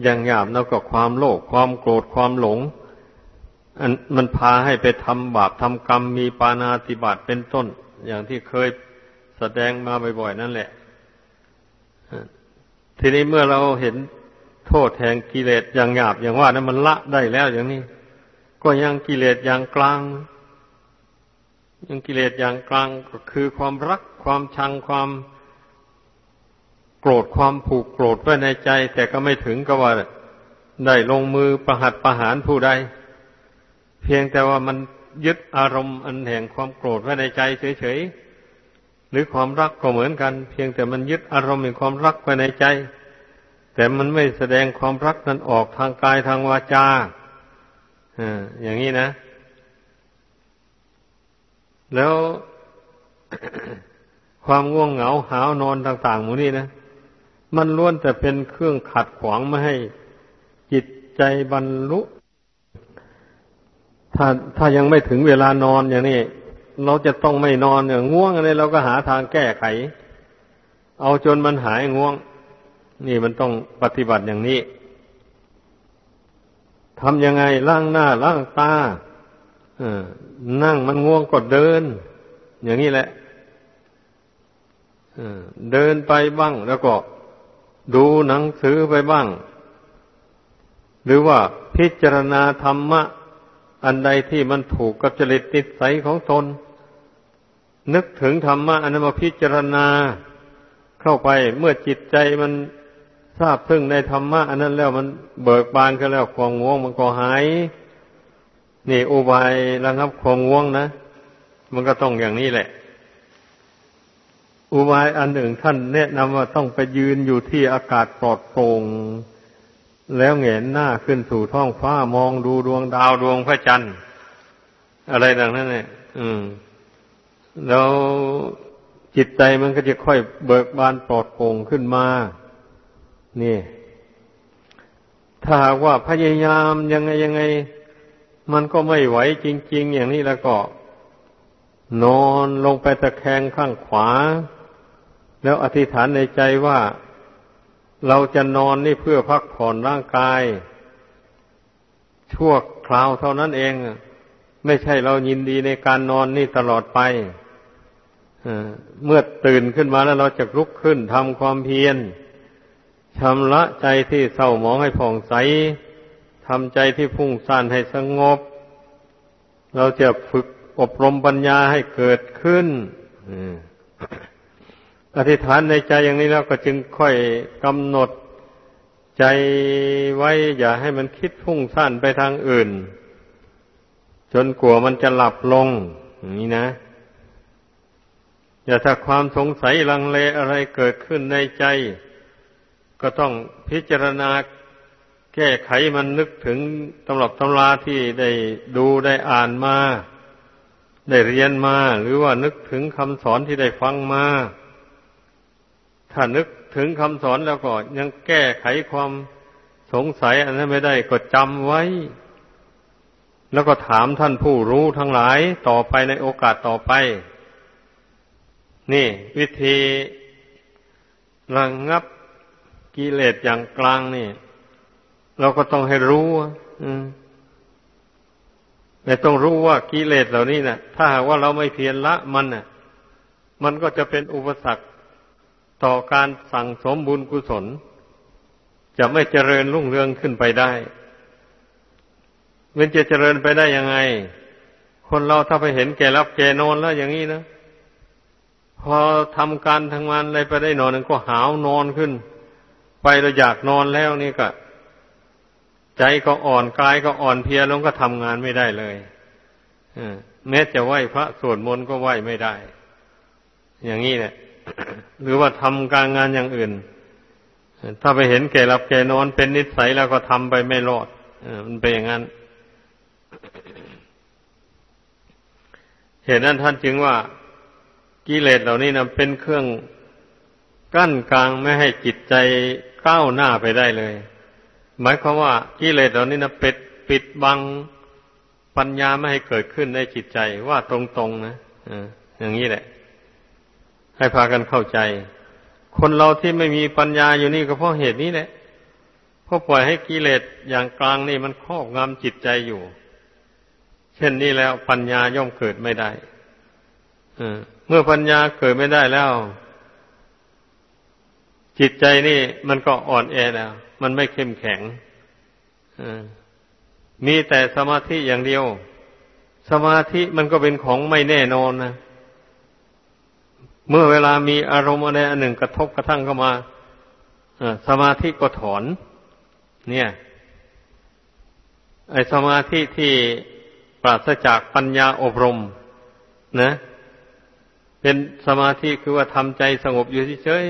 อย่างหยาบแล้วก็ความโลภความโกรธความหลงอันมันพาให้ไปทำบาปทำกรรมมีปานาติบาตเป็นต้น อย่างที่เคยแสดงมาบ่อยๆนั่นแหละ ทีนี้เมื่อเราเห็นโทษแห่งกิเลสอย่างหยาบอย่างว่านั้นมันละได้แล้วอย่างนี้ ก็ยังกิเลสอย่างกลาง ยังกิเลสอย่างกลางก็คือความรัก ความชังความโกรธความผูกโกรธไว้ในใจ แต่ก็ไม่ถึงกับว่าได้ลงมือประหัตประหารผู้ใด เพียงแต่ว่ามันยึดอารมณ์อันแห่งความโกรธไว้ในใจเฉยๆหรือความรักก็เหมือนกัน เพียงแต่มันยึดอารมณ์แห่งความรักไว้ในใจ แต่มันไม่แสดงความรักนั้นออกทางกายทางวาจาอย่างนี้นะ แล้ว ความง่วงเหงาหาวนอนต่างๆหมูนี่นะ มันล้วนแต่เป็นเครื่องขัดขวางไม่ให้จิตใจบรรลุ ถ้าถ้ายังไม่ถึงเวลานอนอย่างนี้ เราจะต้องไม่นอนอย่างง่วงอะไรเราก็หาทางแก้ไข เอาจนมันหายง่วง นี่มันต้องปฏิบัติอย่างนี้ทำยังไงล้างหน้าล้างตาอนั่งมันง่วงก็เดิน อย่างนี้แหละ เดินไปบ้างแล้วก็ดูหนังสือไปบ้าง หรือว่าพิจารณาธรรมะ อันใดที่มันถูกกับจริตนิสัยของตน นึกถึงธรรมะอันนั้นมาพิจารณาเข้าไปเมื่อจิตใจมันทราบซึ่งในธรรมะอันนั้นแล้วมันเบิกบานก็แล้วความง่วงมันก็หาย นี่อุบายระงับความง่วงนะ มันก็ต้องอย่างนี้แหละ อุบายอันหนึ่งท่านแนะนำว่าต้องไปยืนอยู่ที่อากาศปลอดโปร่งแล้วเงยหน้าขึ้นสู่ท้องฟ้ามองดูดวงดาวดวงพระจันทร์ อะไรดังนั้นเนี่ยอืม แล้วจิตใจมันก็จะค่อยเบิกบานปลอดโปร่งขึ้นมา นี่ ถ้าหากว่าพยายามยังไงยังไง มันก็ไม่ไหวจริง ๆ อย่างนี้แล้วก็ นอนลงไปตะแคงข้างขวา แล้วอธิษฐานในใจว่าเราจะนอนนี่เพื่อพักผ่อนร่างกาย ชั่วคราวเท่านั้นเอง ไม่ใช่เรายินดีในการนอนนี่ตลอดไปเมื่อตื่นขึ้นมาแล้วเราจะลุกขึ้นทำความเพียรชำระใจที่เศร้าหมองให้ผ่องใสทำใจที่พุ่งซ่านให้สงบ เราจะฝึกอบรมปัญญาให้เกิดขึ้น อธิษฐานในใจอย่างนี้แล้วก็จึงค่อยกำหนดใจไว้ อย่าให้มันคิดพุ่งสั้นไปทางอื่น จนกลัวมันจะหลับลงอย่างนี้นะอย่าถ้าความสงสัยลังเลอะไรเกิดขึ้นในใจ ก็ต้องพิจารณาแก้ไขมันนึกถึงตำรับตำราที่ได้ดูได้อ่านมา ได้เรียนมา หรือว่านึกถึงคำสอนที่ได้ฟังมา ถ้านึกถึงคำสอนแล้วก็ยังแก้ไขความสงสัยอันนั้นไม่ได้ก็จำไว้ แล้วก็ถามท่านผู้รู้ทั้งหลายต่อไปในโอกาสต่อไป นี่ วิธีระงงับกิเลสอย่างกลางนี่ เราก็ต้องให้รู้แต่ต้องรู้ว่ากิเลสเหล่านี้นะ่ะ ถ้าหากว่าเราไม่เพียรละมันน่ะ มันก็จะเป็นอุปสรรค ต่อการสั่งสมบุญกุศล จะไม่เจริญรุ่งเรืองขึ้นไปได้ มันจะเจริญไปได้ยังไง คนเราถ้าไปเห็นแก่รับแก่นอนแล้วอย่างนี้นะพอทำการทางานอะไรไปได้นอนนึงก็หาวนอนขึ้น ไปเราอยากนอนแล้วนี่ก็ ใจก็อ่อนกายก็อ่อนเพียลงก็ทำงานไม่ได้เลยแม้จะไหวพระสวดมนต์ก็ไหวไม่ได้ อย่างนี้เนี่ย หรือว่าทำการงานอย่างอื่น ถ้าไปเห็นแก่หลับแก่นอนเป็นนิสัยแล้วก็ทำไปไม่รอดมันเป็นอย่างนั้น เหตุนั้นท่านจึงว่ากิเลสเหล่านี้นะเป็นเครื่องกั้นกลางไม่ให้จิตใจก้าวหน้าไปได้เลย หมายความว่ากิเลสเหล่านี้นะปิดปิดบังปัญญาไม่ให้เกิดขึ้นในจิตใจว่าตรงๆนะอย่างนี้แหละ ให้พากันเข้าใจ คนเราที่ไม่มีปัญญาอยู่นี่ก็เพราะเหตุนี้แหละเพราะปล่อยให้กิเลสอย่างกลางนี่มันครอบงำจิตใจอยู่ เช่นนี้แล้วปัญญาย่อมเกิดไม่ได้เมื่อปัญญาเกิดไม่ได้แล้ว จิตใจนี่มันก็อ่อนแอแล้ว มันไม่เข้มแข็งมีแต่สมาธิอย่างเดียว สมาธิมันก็เป็นของไม่แน่นอนนะ เมื่อเวลามีอารมณ์อะไรอันหนึ่งกระทบกระทั่งเข้ามาสมาธิก็ถอน เนี่ย ไอสมาธิที่ปราศจากปัญญาอบรม นะ เป็นสมาธิคือว่าทำใจสงบอยู่เฉย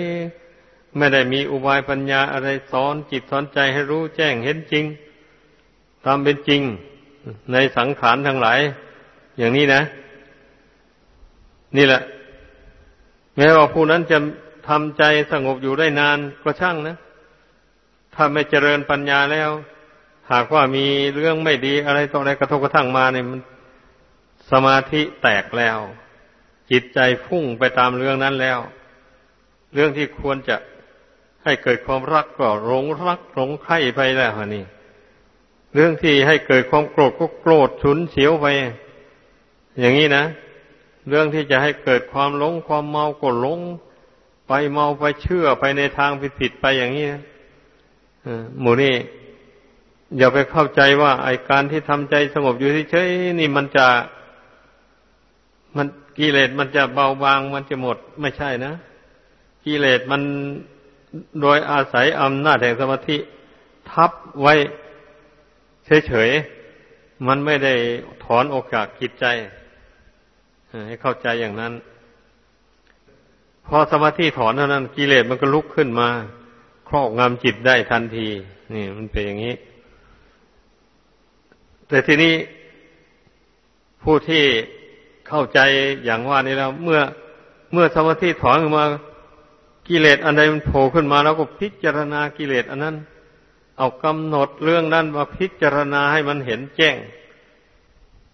ๆไม่ได้มีอุบายปัญญาอะไรสอนจิตสอนใจให้รู้แจ้งเห็นจริง ตามเป็นจริงในสังขารทั้งหลาย อย่างนี้นะ นี่แหละ แม้ว่าผู้นั้นจะทำใจสงบอยู่ได้นานก็ช่างนะถ้าไม่เจริญปัญญาแล้ว หากว่ามีเรื่องไม่ดีอะไรต่ออะไรกระทบกระทั่งมาเนี่ยมันสมาธิแตกแล้ว จิตใจพุ่งไปตามเรื่องนั้นแล้ว เรื่องที่ควรจะให้เกิดความรักก็หลงรักหลงใคร่ไปแล้วนี่เรื่องที่ให้เกิดความโกรธก็โกรธฉุนเฉียวไป อย่างนี้นะ เรื่องที่จะให้เกิดความหลงความเมาก็หลง ไปเมาไปเชื่อไปในทางผิดๆไปอย่างนี้หมูนี่อย่าไปเข้าใจว่าไอการที่ทำใจสงบอยู่เฉยๆนี่มันจะมันกิเลสมันจะเบาบางมันจะหมดไม่ใช่นะกิเลสมันโดยอาศัยอำนาจแห่งสมาธิทับไว้เฉยๆมันไม่ได้ถอนโอกจาสจิตใจ ให้เข้าใจอย่างนั้น พอสมาธิถอนเท่านั้นกิเลสมันก็ลุกขึ้นมา ครอบงำจิตได้ทันที นี่มันเป็นอย่างนี้ แต่ทีนี้ผู้ที่เข้าใจอย่างว่านี้แล้ว เมื่อเมื่อสมาธิถอนออกมากิเลสอันใดมันโผล่ขึ้นมาแล้วก็พิจารณากิเลสอันนั้น เอากำหนดเรื่องนั้นมาพิจารณาให้มันเห็นแจ้ง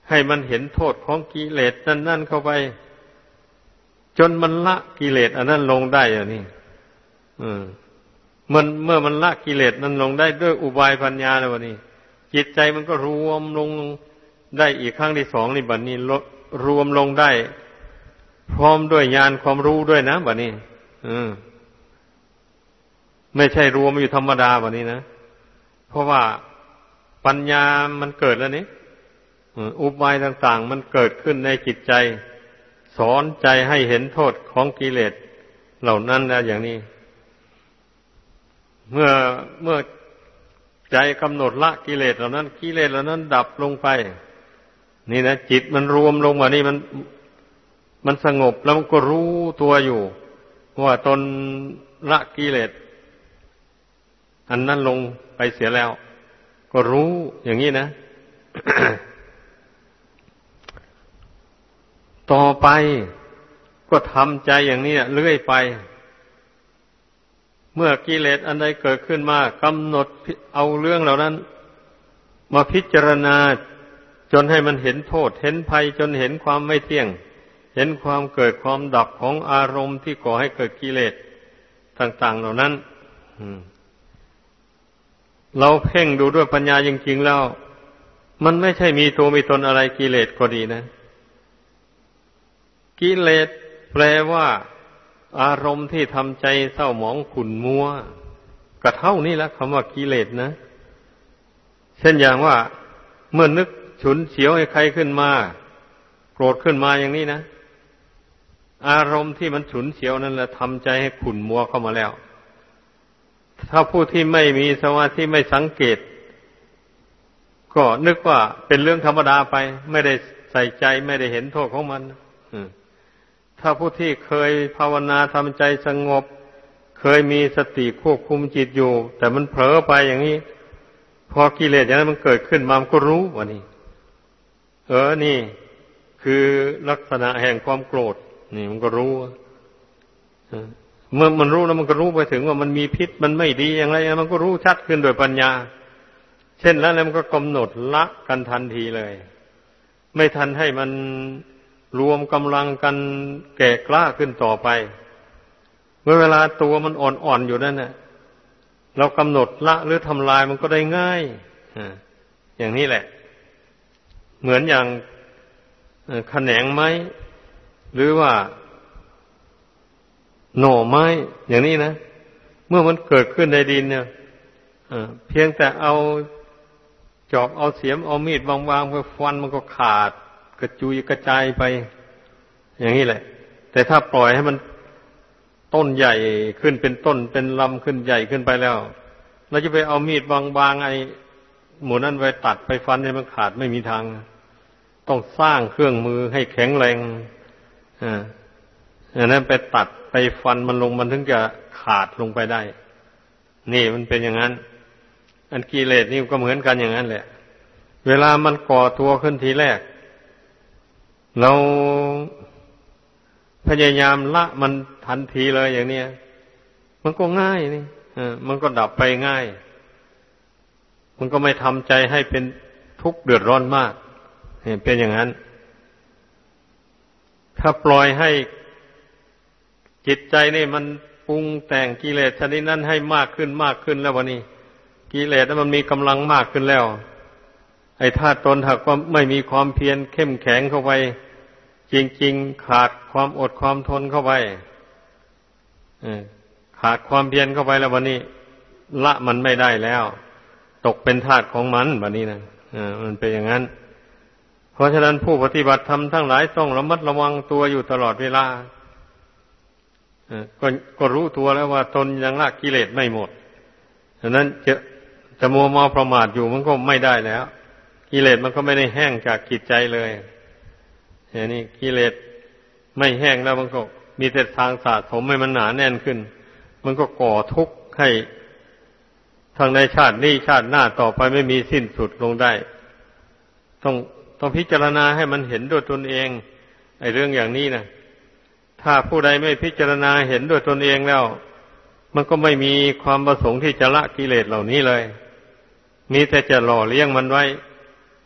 ให้มันเห็นโทษของกิเลสนั่นนั่นเข้าไป จนมันละกิเลสอันนั้นลงได้อย่างนี้อืมมันเมื่อมันละกิเลสนั้นลงได้ด้วยอุบายปัญญาแล้วนี้ จิตใจมันก็รวมลงได้อีกครั้งที่สองนี่บัดนนี้รวมลงได้ พร้อมด้วยญาณความรู้ด้วยนะบัดนนี้อืมไม่ใช่รวมอยู่ธรรมดาบัดนนี้นะเพราะว่าปัญญามันเกิดแล้วนี่ อุบายต่างๆ มันเกิดขึ้นในจิตใจ สอนใจให้เห็นโทษของกิเลสเหล่านั้นแล้วอย่างนี้ เมื่อเมื่อใจกำหนดละกิเลสเหล่านั้น กิเลสเหล่านั้น ดับลงไป นี่นะจิตมันรวมลงมานี่มัน มันสงบแล้วมันก็รู้ตัวอยู่ว่าตนละกิเลสอันนั้นลงไปเสียแล้ว ก็รู้อย่างนี้นะ ต่อไปก็ทำใจอย่างนี้เรื่อยไป เมื่อกิเลสอันใดเกิดขึ้นมากำหนดเอาเรื่องเหล่านั้น มาพิจารณาจนให้มันเห็นโทษ เห็นภัยจนเห็นความไม่เที่ยง เห็นความเกิดความดับของอารมณ์ที่ก่อให้เกิดกิเลสต่าง ๆ เหล่านั้นเราเพ่งดูด้วยปัญญาจริงๆแล้ว มันไม่ใช่มีตัวมีตนอะไรกิเลสก็ดีนะ กิเลสแปลว่า อารมณ์ที่ทำใจเศร้าหมองขุ่นมัวก็เท่านี้แหละคำว่ากิเลสนะ เช่นอย่างว่า เมื่อนึกฉุนเฉียวให้ใครขึ้นมา โกรธขึ้นมาอย่างนี้นะ อารมณ์ที่มันฉุนเฉียวนั่นแหละทำใจให้ขุ่นมัวเข้ามาแล้ว ถ้าผู้ที่ไม่มีสมาธิไม่สังเกต ก็นึกว่าเป็นเรื่องธรรมดาไป ไม่ได้ใส่ใจไม่ได้เห็นโทษของมัน ถ้าผู้ที่เคยภาวนาทำใจสงบ เคยมีสติควบคุมจิตอยู่ แต่มันเผลอไปอย่างนี้ พอกิเลสอย่างนั้นมันเกิดขึ้นมามันก็รู้ว่านี่ เออนี่ คือลักษณะแห่งความโกรธ นี่มันก็รู้เมื่อมันรู้แล้วมันก็รู้ไปถึงว่ามันมีพิษมันไม่ดีอย่างไรมันก็รู้ชัดขึ้นโดยปัญญา เช่นแล้วมันก็กำหนดละกันทันทีเลย ไม่ทันให้มัน รวมกำลังกันแก่กล้าขึ้นต่อไป เมื่อเวลาตัวมันอ่อนๆอยู่นั่นน่ะเรากำหนดละหรือทำลายมันก็ได้ง่ายอย่างนี้แหละ เหมือนอย่างขแขนงไม้ หรือว่า หน่อไม้ อย่างนี้นะเมื่อมันเกิดขึ้นในดินเนี่ยเพียงแต่เอาจอบเอาเสียมเอามีดวางๆไปฟันมันก็ขาด กระจุยกระจายไป อย่างนี้แหละ แต่ถ้าปล่อยให้มันต้นใหญ่ขึ้นเป็นต้นเป็นลำขึ้นใหญ่ขึ้นไปแล้ว เราจะไปเอามีดบางๆไอ้หมูนั้นไปตัดไปฟันให้มันขาดไม่มีทาง ต้องสร้างเครื่องมือให้แข็งแรงอ่าอันนั้นไปตัดไปฟันมันลงมันถึงจะขาดลงไปได้ นี่มันเป็นอย่างนั้น อันกิเลสนี่ก็เหมือนกันอย่างนั้นแหละ เวลามันก่อตัวขึ้นทีแรก เราพยายามละมันทันทีเลยอย่างเนี้ยมันก็ง่ายนี่มันก็ดับไปง่าย มันก็ไม่ทำใจให้เป็นทุกข์เดือดร้อนมากเป็นอย่างนั้น ถ้าปล่อยให้จิตใจนี่มันปรุงแต่งกิเลสชนิดนั้นให้มากขึ้นมากขึ้นแล้ววันนี้ กิเลสนั้นมันมีกำลังมากขึ้นแล้ว ไอ้ธาตุตนหากว่าไม่มีความเพียรเข้มแข็งเข้าไป จริง ๆ ขาดความอดความทนเข้าไปขาดความเพียรเข้าไปแล้ววันนี้ ละมันไม่ได้แล้ว ตกเป็นทาสของมันวันนี้นะมันเป็นอย่างนั้น เพราะฉะนั้นผู้ปฏิบัติธรรมทั้งหลายต้องระมัดระวังตัวอยู่ตลอดเวลาก็ก็รู้ตัวแล้วว่าตนยังละกิเลสไม่หมดฉะนั้นจะจะมัวมอประมาทอยู่มันก็ไม่ได้แล้ว กิเลสมันก็ไม่ได้แห้งจากจิตใจเลยอย่างนี้กิเลสไม่แห้งแล้วมันก็มีแต่ทางสะสมให้มันหนาแน่นขึ้น มันก็ก่อทุกข์ให้ทางในชาตินี้ชาติหน้าต่อไปไม่มีสิ้นสุดลงได้ ต้องต้องพิจารณาให้มันเห็นด้วยตนเอง ไอ้เรื่องอย่างนี้นะถ้าผู้ใดไม่พิจารณาเห็นด้วยตนเองแล้ว มันก็ไม่มีความประสงค์ที่จะละกิเลสเหล่านี้เลย มีแต่จะหล่อเลี้ยงมันไว้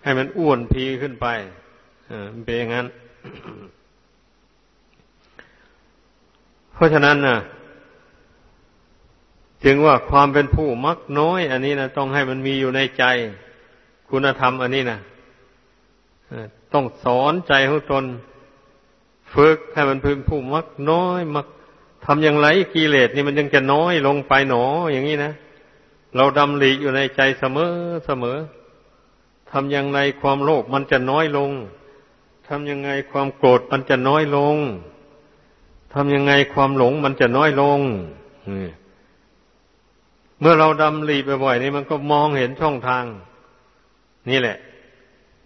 ให้มันอ้วนพีขึ้นไปอ่าเป็นอย่างนั้น เพราะฉะนั้นนะจึงว่าความเป็นผู้มักน้อย อันนี้นะต้องให้มันมีอยู่ในใจ คุณธรรม อันนี้นะต้องสอนใจของตน ฝึกให้มันเป็นผู้มักน้อย มักทำอย่างไรกิเลสนี่มันยังจะน้อยลงไปหนออย่างนี้นะเราดำริอยู่ในใจเสมอเสมอ ทำอย่างไรความโลภมันจะน้อยลงทำยังไงความโกรธมันจะน้อยลงทำยังไงความหลงมันจะน้อยลงเมื่อเราดำริบ่อยๆนี่มันก็มองเห็นช่องทาง นี่แหละ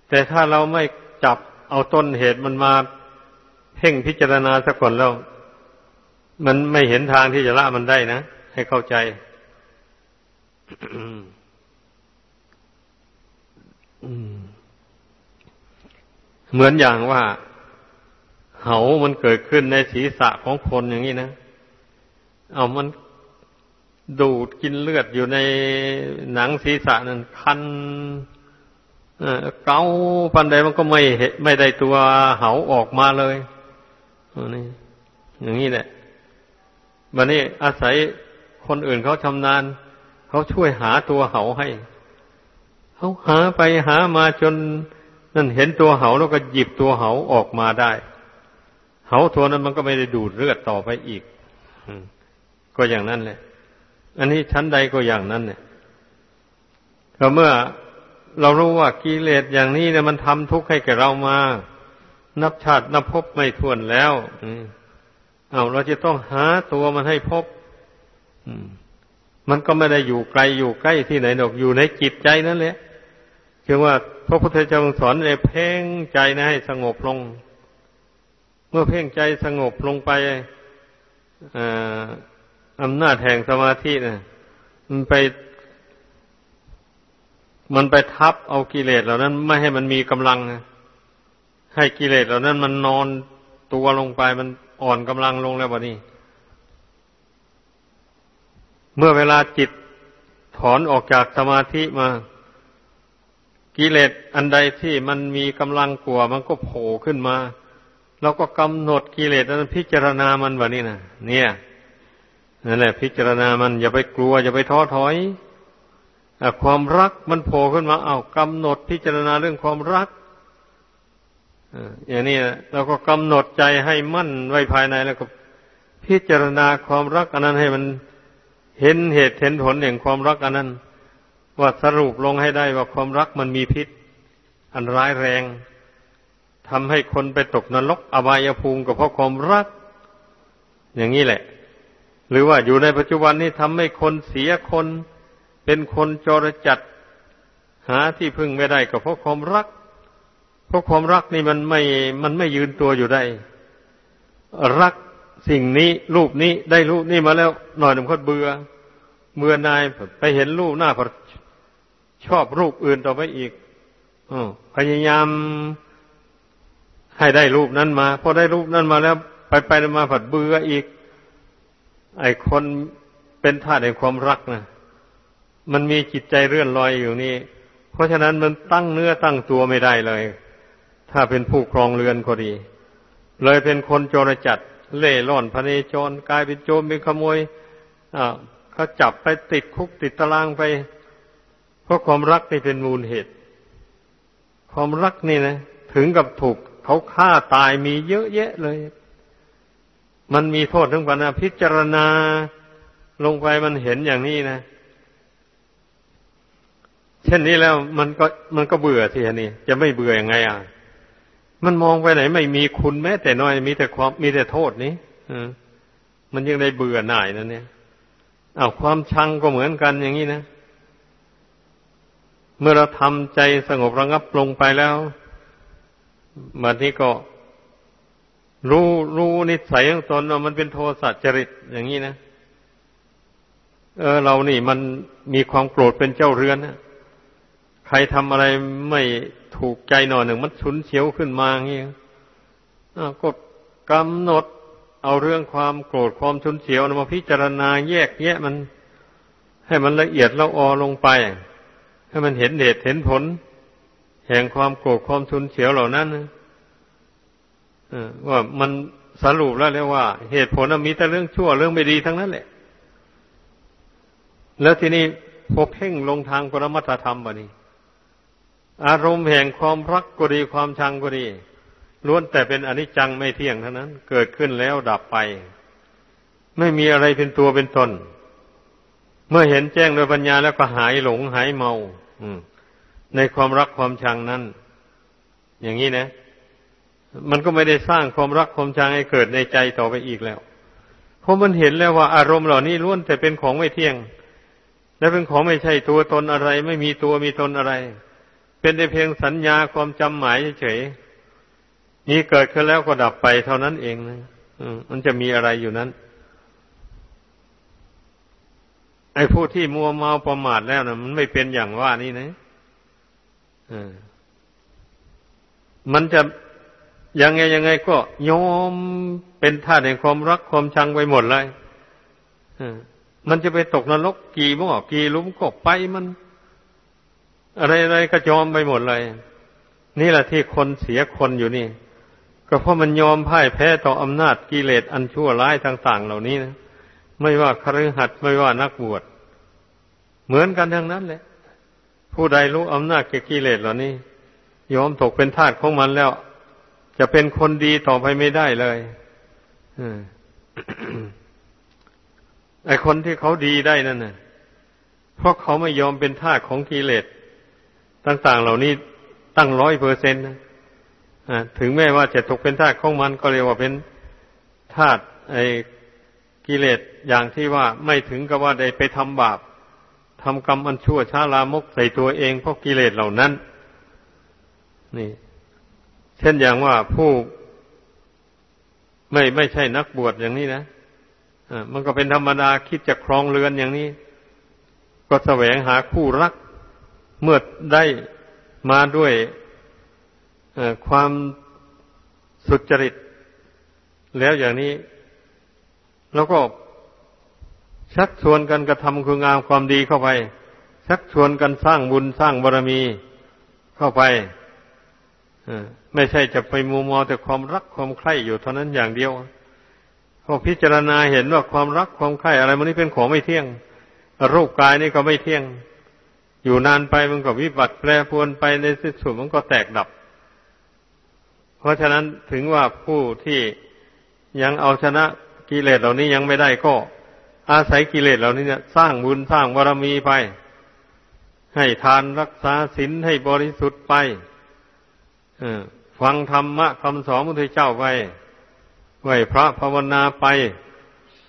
แต่ถ้าเราไม่จับเอาต้นเหตุมันมาเพ่งพิจารณาสักก่อนแล้ว มันไม่เห็นทางที่จะละมันได้นะ ให้เข้าใจ เหมือนอย่างว่า เหามันเกิดขึ้นในศีรษะของคนอย่างนี้นะ เอามันดูดกินเลือดอยู่ในหนังศีรษะนั่นคันเกาปันใดมันก็ไม่ไม่ได้ตัวเหาออกมาเลยนี่อย่างนี้แหละบันนี้อาศัยคนอื่นเขาชำนาญ เขาช่วยหาตัวเหาให้ เขาหาไปหามาจนนั่นเห็นตัวเหาแล้วก็หยิบตัวเหาออกมาได้ เหาตัวนั้นมันก็ไม่ได้ดูดเลือดต่อไปอีกก็อย่างนั้นแหละ อันนี้ชั้นใดก็อย่างนั้นเนี่ยก็เมื่อเรารู้ว่ากิเลสอย่างนี้เนี่ยมันทำทุกข์ให้แก่เรามา นับชาตินับพบไม่ทวนแล้วเอาเราจะต้องหาตัวมันให้พบมันก็ไม่ได้อยู่ไกลอยู่ใกล้ที่ไหนหรอกอยู่ในจิตใจนั่นแหละ เชื่อว่าพระพุทธเจ้าสอนในเพ่งใจนะให้สงบลง เมื่อเพ่งใจสงบลงไปอำนาจแห่งสมาธินะมันไป มันไปทับเอากิเลสเหล่านั้น ไม่ให้มันมีกำลัง ให้กิเลสเหล่านั้น มันนอนตัวลงไปมันอ่อนกำลังลงแล้ววะนี่เมื่อเวลาจิตถอนออกจากสมาธิมา กิเลสอันใดที่มันมีกำลังกลัวมันก็โผล่ขึ้นมาเราก็กำหนดกิเลสนั้นพิจารณามันวะนี่นะเนี่ยนั่นแหละ พิจารณามันอย่าไปกลัว อย่าไปท้อถอยความรักมันโผล่ขึ้นมา เอากำหนดพิจารณาเรื่องความรักอย่างนี้เราก็กำหนดใจให้มั่นไว้ภายในแล้วก็ พิจารณาความรักอันนั้นให้มันเห็นเหตุเห็นผลแห่งความรักอันนั้น ว่าสรุปลงให้ได้ว่าความรักมันมีพิษ อันร้ายแรงทำให้คนไปตกนรกอบายภูมิก็เพราะความรัก อย่างนี้แหละ หรือว่าอยู่ในปัจจุบันนี้ทำให้คนเสียคน เป็นคนจรจัด หาที่พึ่งไม่ได้ก็เพราะความรัก เพราะความรักนี่มันไม่ มันไม่ยืนตัวอยู่ได้ รักสิ่งนี้รูปนี้ได้รูปนี้มาแล้วหน่อยหนึ่งคนเบื่อเมื่อนายไปเห็นรูปหน้าพ ชอบรูปอื่นต่อไปอีกอพยายามให้ได้รูปนั้นมาพอได้รูปนั้นมาแล้ว ไปไปมาผัดเบื่ออีก ไอคนเป็นธาตุแห่งความรักนะมันมีจิตใจเรื่อนลอยอยู่นี่ เพราะฉะนั้นมันตั้งเนื้อตั้งตัวไม่ได้เลย ถ้าเป็นผู้ครองเรือนก็ดี เลยเป็นคนโจรจัด เล่ร่อนพเนจรกลายเป็นโจรเป็นขโมยอ่าเขาจับไปติดคุกติดตารางไป เพราะความรักนี่เป็นมูลเหตุ ความรักนี่นะถึงกับถูกเขาฆ่าตายมีเยอะแยะเลย มันมีโทษทั้งปัญาพิจารณาลงไปมันเห็นอย่างนี้นะเช่นนี้แล้วมันก็มันก็เบื่อทีนี้จะไม่เบื่ออยังไงอะมันมองไปไหนไม่มีคุณแม้แต่น้อยมีแต่ความมีแต่โทษนี้มันยังได้เบื่อหน่ายนั่นเนี่ยอ้าวความชังก็เหมือนกันอย่างนี้นะ เมื่อเราทำใจสงบระงับลงไปแล้วบัดนี้ก็รู้รู้นิสัยของตนว่ามันเป็นโทสะจริตอย่างนี้นะ เออ เรานี่มันมีความโกรธเป็นเจ้าเรือนนะใครทำอะไรไม่ถูกใจหน่อยหนึ่งมันฉุนเฉียวขึ้นมาอย่างนี้ก็กำหนดเอาเรื่องความโกรธความฉุนเฉียวมาพิจารณาแยกแยะมัน ให้มันละเอียดละออลงไป ให้มันเห็นเหตุเห็นผล แห่งความโกรธความชุนเฉียวเหล่านั้นว่ามันสรุปแล้วเรียกว่า เหตุผลมีแต่เรื่องชั่วเรื่องไม่ดีทั้งนั้นแหละ แล้วทีนี้พอเพ่งลงทางปรมัตธรรมบะนี้ อารมณ์แห่งความรักก็ดีความชังก็ดีล้วนแต่เป็นอนิจจังไม่เที่ยงเท่านั้น เกิดขึ้นแล้วดับไป ไม่มีอะไรเป็นตัวเป็นตน เมื่อเห็นแจ้งโดยปัญญาแล้วก็หายหลงหายเมาในความรักความชังนั้น อย่างนี้นะ มันก็ไม่ได้สร้างความรักความชังให้เกิดในใจต่อไปอีกแล้ว เพราะมันเห็นแล้วว่าอารมณ์เหล่านี้ล้วนแต่เป็นของไม่เที่ยง และเป็นของไม่ใช่ตัวตนอะไร ไม่มีตัวมีตนอะไร เป็นแต่เพียงสัญญาความจำหมายเฉยๆนี่เกิดขึ้นแล้วก็ดับไปเท่านั้นเองนะมันจะมีอะไรอยู่นั้น ไอ้ผู้ที่มัวเมาประมาทแล้วนะมันไม่เป็นอย่างว่านี่นะมันจะยังไงยังไงก็ยอมเป็นท่าแห่งความรักความชังไปหมดเลยมันจะไปตกนรกกี่หม้อกี่ลุมก็ไปมัน อะไรอะไรก็ยอมไปหมดเลย นี่แหละที่คนเสียคนอยู่นี่ ก็เพราะมันยอมพ่ายแพ้ต่ออำนาจกิเลสอันชั่วร้ายต่าง ๆ เหล่านี้นะ ไม่ว่าคฤหัสถ์ไม่ว่านักบวชเหมือนกันทั้งนั้นแหละ ผู้ใดรู้อำนาจเก่กิเลสเหล่านี้ ยอมตกเป็นทาสของมันแล้ว จะเป็นคนดีต่อไปไม่ได้เลยไอคนที่เขาดีได้นั่นน่ะเพราะเขาไม่ยอมเป็นทาสของกิเลสต่างๆเหล่านี้ตั้งร้อยเปอร์เซ็นต์นะถึงแม้ว่าจะตกเป็นทาสของมันก็เรียกว่าเป็นทาสไอ กิเลสอย่างที่ว่าไม่ถึงกับว่าได้ไปทำบาปทำกรรมอันชั่วช้าลามกใส่ตัวเองเพราะกิเลสเหล่านั้น นี่ เช่นอย่างว่าผู้ไม่ไม่ใช่นักบวชอย่างนี้นะอ่ามันก็เป็นธรรมดาคิดจะครองเรือนอย่างนี้ ก็แสวงหาคู่รัก เมื่อได้มาด้วยความสุจริต แล้วอย่างนี้ แล้วก็ชักชวนกันกระทำคุณงามความดีเข้าไป ชักชวนกันสร้างบุญสร้างบารมีเข้าไปไม่ใช่จะไปมัวมอแต่ความรักความใคร่อยู่เท่านั้นอย่างเดียวพอพิจารณาเห็นว่าความรักความใคร่อะไรมันนี่เป็นของไม่เที่ยง รูปกายนี่ก็ไม่เที่ยง อยู่นานไปมันก็วิบัติแปรปรวนไปในที่สุดมันก็แตกดับ เพราะฉะนั้นถึงว่าผู้ที่ยังเอาชนะ กิเลสเหล่านี้ยังไม่ได้ก็ อาศัยกิเลสเหล่านี้เนี่ยสร้างบุญสร้างบารมีไป ให้ทานรักษาศีลให้บริสุทธิ์ไปฟังธรรมะคำสอนพระพุทธเจ้าไปไหวพระภาวนาไป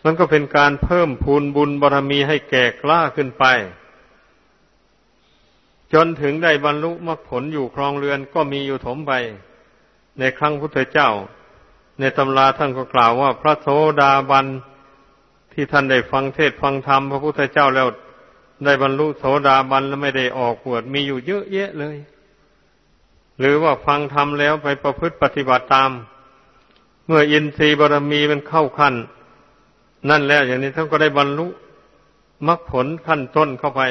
มันก็เป็นการเพิ่มพูนบุญบารรมีให้แก่กล้าขึ้นไป จนถึงได้บรรลุมรรคผลอยู่ครองเรือนก็มีอยู่ถมไป ในครั้งพุทธเจ้า ในตำราท่านก็กล่าวว่า พระโสดาบันที่ท่านได้ฟังเทศฟังธรรมพระพุทธเจ้าแล้วได้บรรลุโสดาบันแล้วไม่ได้ออกบวชมีอยู่เยอะแยะเลย หรือว่าฟังธรรมแล้วไปประพฤติปฏิบัติตาม เมื่ออินทรีย์บารมีมันเข้าขั้น นั่นแล้วอย่างนี้ท่านก็ได้บรรลุมรรคผลขั้นต้นเข้าไป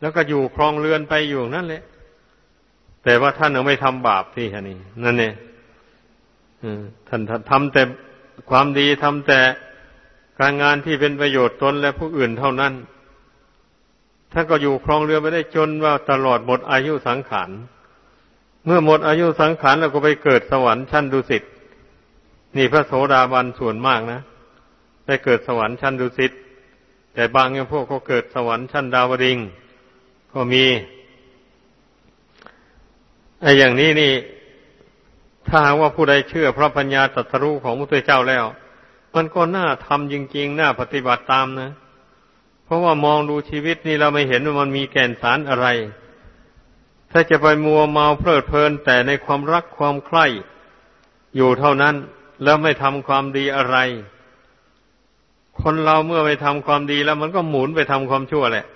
แล้วก็อยู่ครองเรือนไปอยู่นั่นแหละ แต่ว่าท่านยังไม่ทำบาปที่นี่นั่นเอง ท่านทำแต่ความดีทำแต่การงานที่เป็นประโยชน์ตนและผู้อื่นเท่านั้นท่านก็อยู่ครองเรือนไปได้จนว่าตลอดหมดอายุสังขารเมื่อหมดอายุสังขารแล้วก็ไปเกิดสวรรค์ชั้นดุสิตนี่พระโสดาบันส่วนมากนะได้เกิดสวรรค์ชั้นดุสิตแต่บางอย่างพวกก็เกิดสวรรค์ชั้นดาวดิงก็มีไอ้อย่างนี้นี่ ถ้าหากว่าผู้ใดเชื่อพระปัญญาตรัสรู้ของพระพุทธเจ้าแล้ว มันก็น่าทำจริงๆ น่าปฏิบัติตามนะ เพราะว่ามองดูชีวิตนี่เราไม่เห็นว่ามันมีแก่นสารอะไร ถ้าจะไปมัวเมาเพลิดเพลินแต่ในความรักความใคร่อยู่เท่านั้นแล้วไม่ทำความดีอะไร คนเราเมื่อไปทำความดีแล้วมันก็หมุนไปทำความชั่วแหละ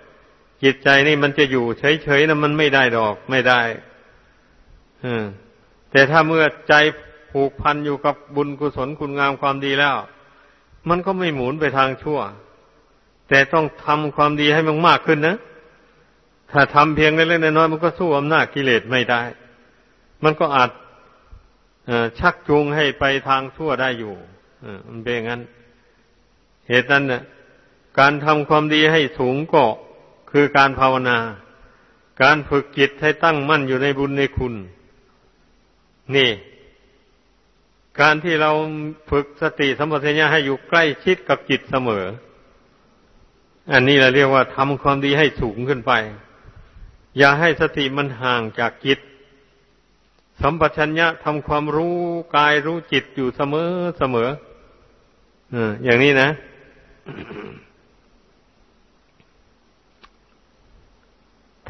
จิตใจนี่มันจะอยู่เฉยๆนะมันไม่ได้ดอก ไม่ได้ อืม แต่ถ้าเมื่อใจผูกพันอยู่กับบุญกุศลคุณงามความดีแล้ว มันก็ไม่หมุนไปทางชั่ว แต่ต้องทำความดีให้มันมากขึ้นนะ ถ้าทำเพียงเล็กๆน้อยๆมันก็สู้อำนาจกิเลสไม่ได้ มันก็อาจชักจูงให้ไปทางชั่วได้อยู่มันเป็นอย่างนั้น เหตุนั้นนี่ยการทำความดีให้สูงก็คือการภาวนา การฝึกจิตให้ตั้งมั่นอยู่ในบุญในคุณ นี่ การที่เราฝึกสติสัมปชัญญะให้อยู่ใกล้ชิดกับจิตเสมอ อันนี้เราเรียกว่าทำความดีให้สูงขึ้นไป อย่าให้สติมันห่างจากจิต สัมปชัญญะทำความรู้กายรู้จิตอยู่เสมอเสมออย่างนี้นะ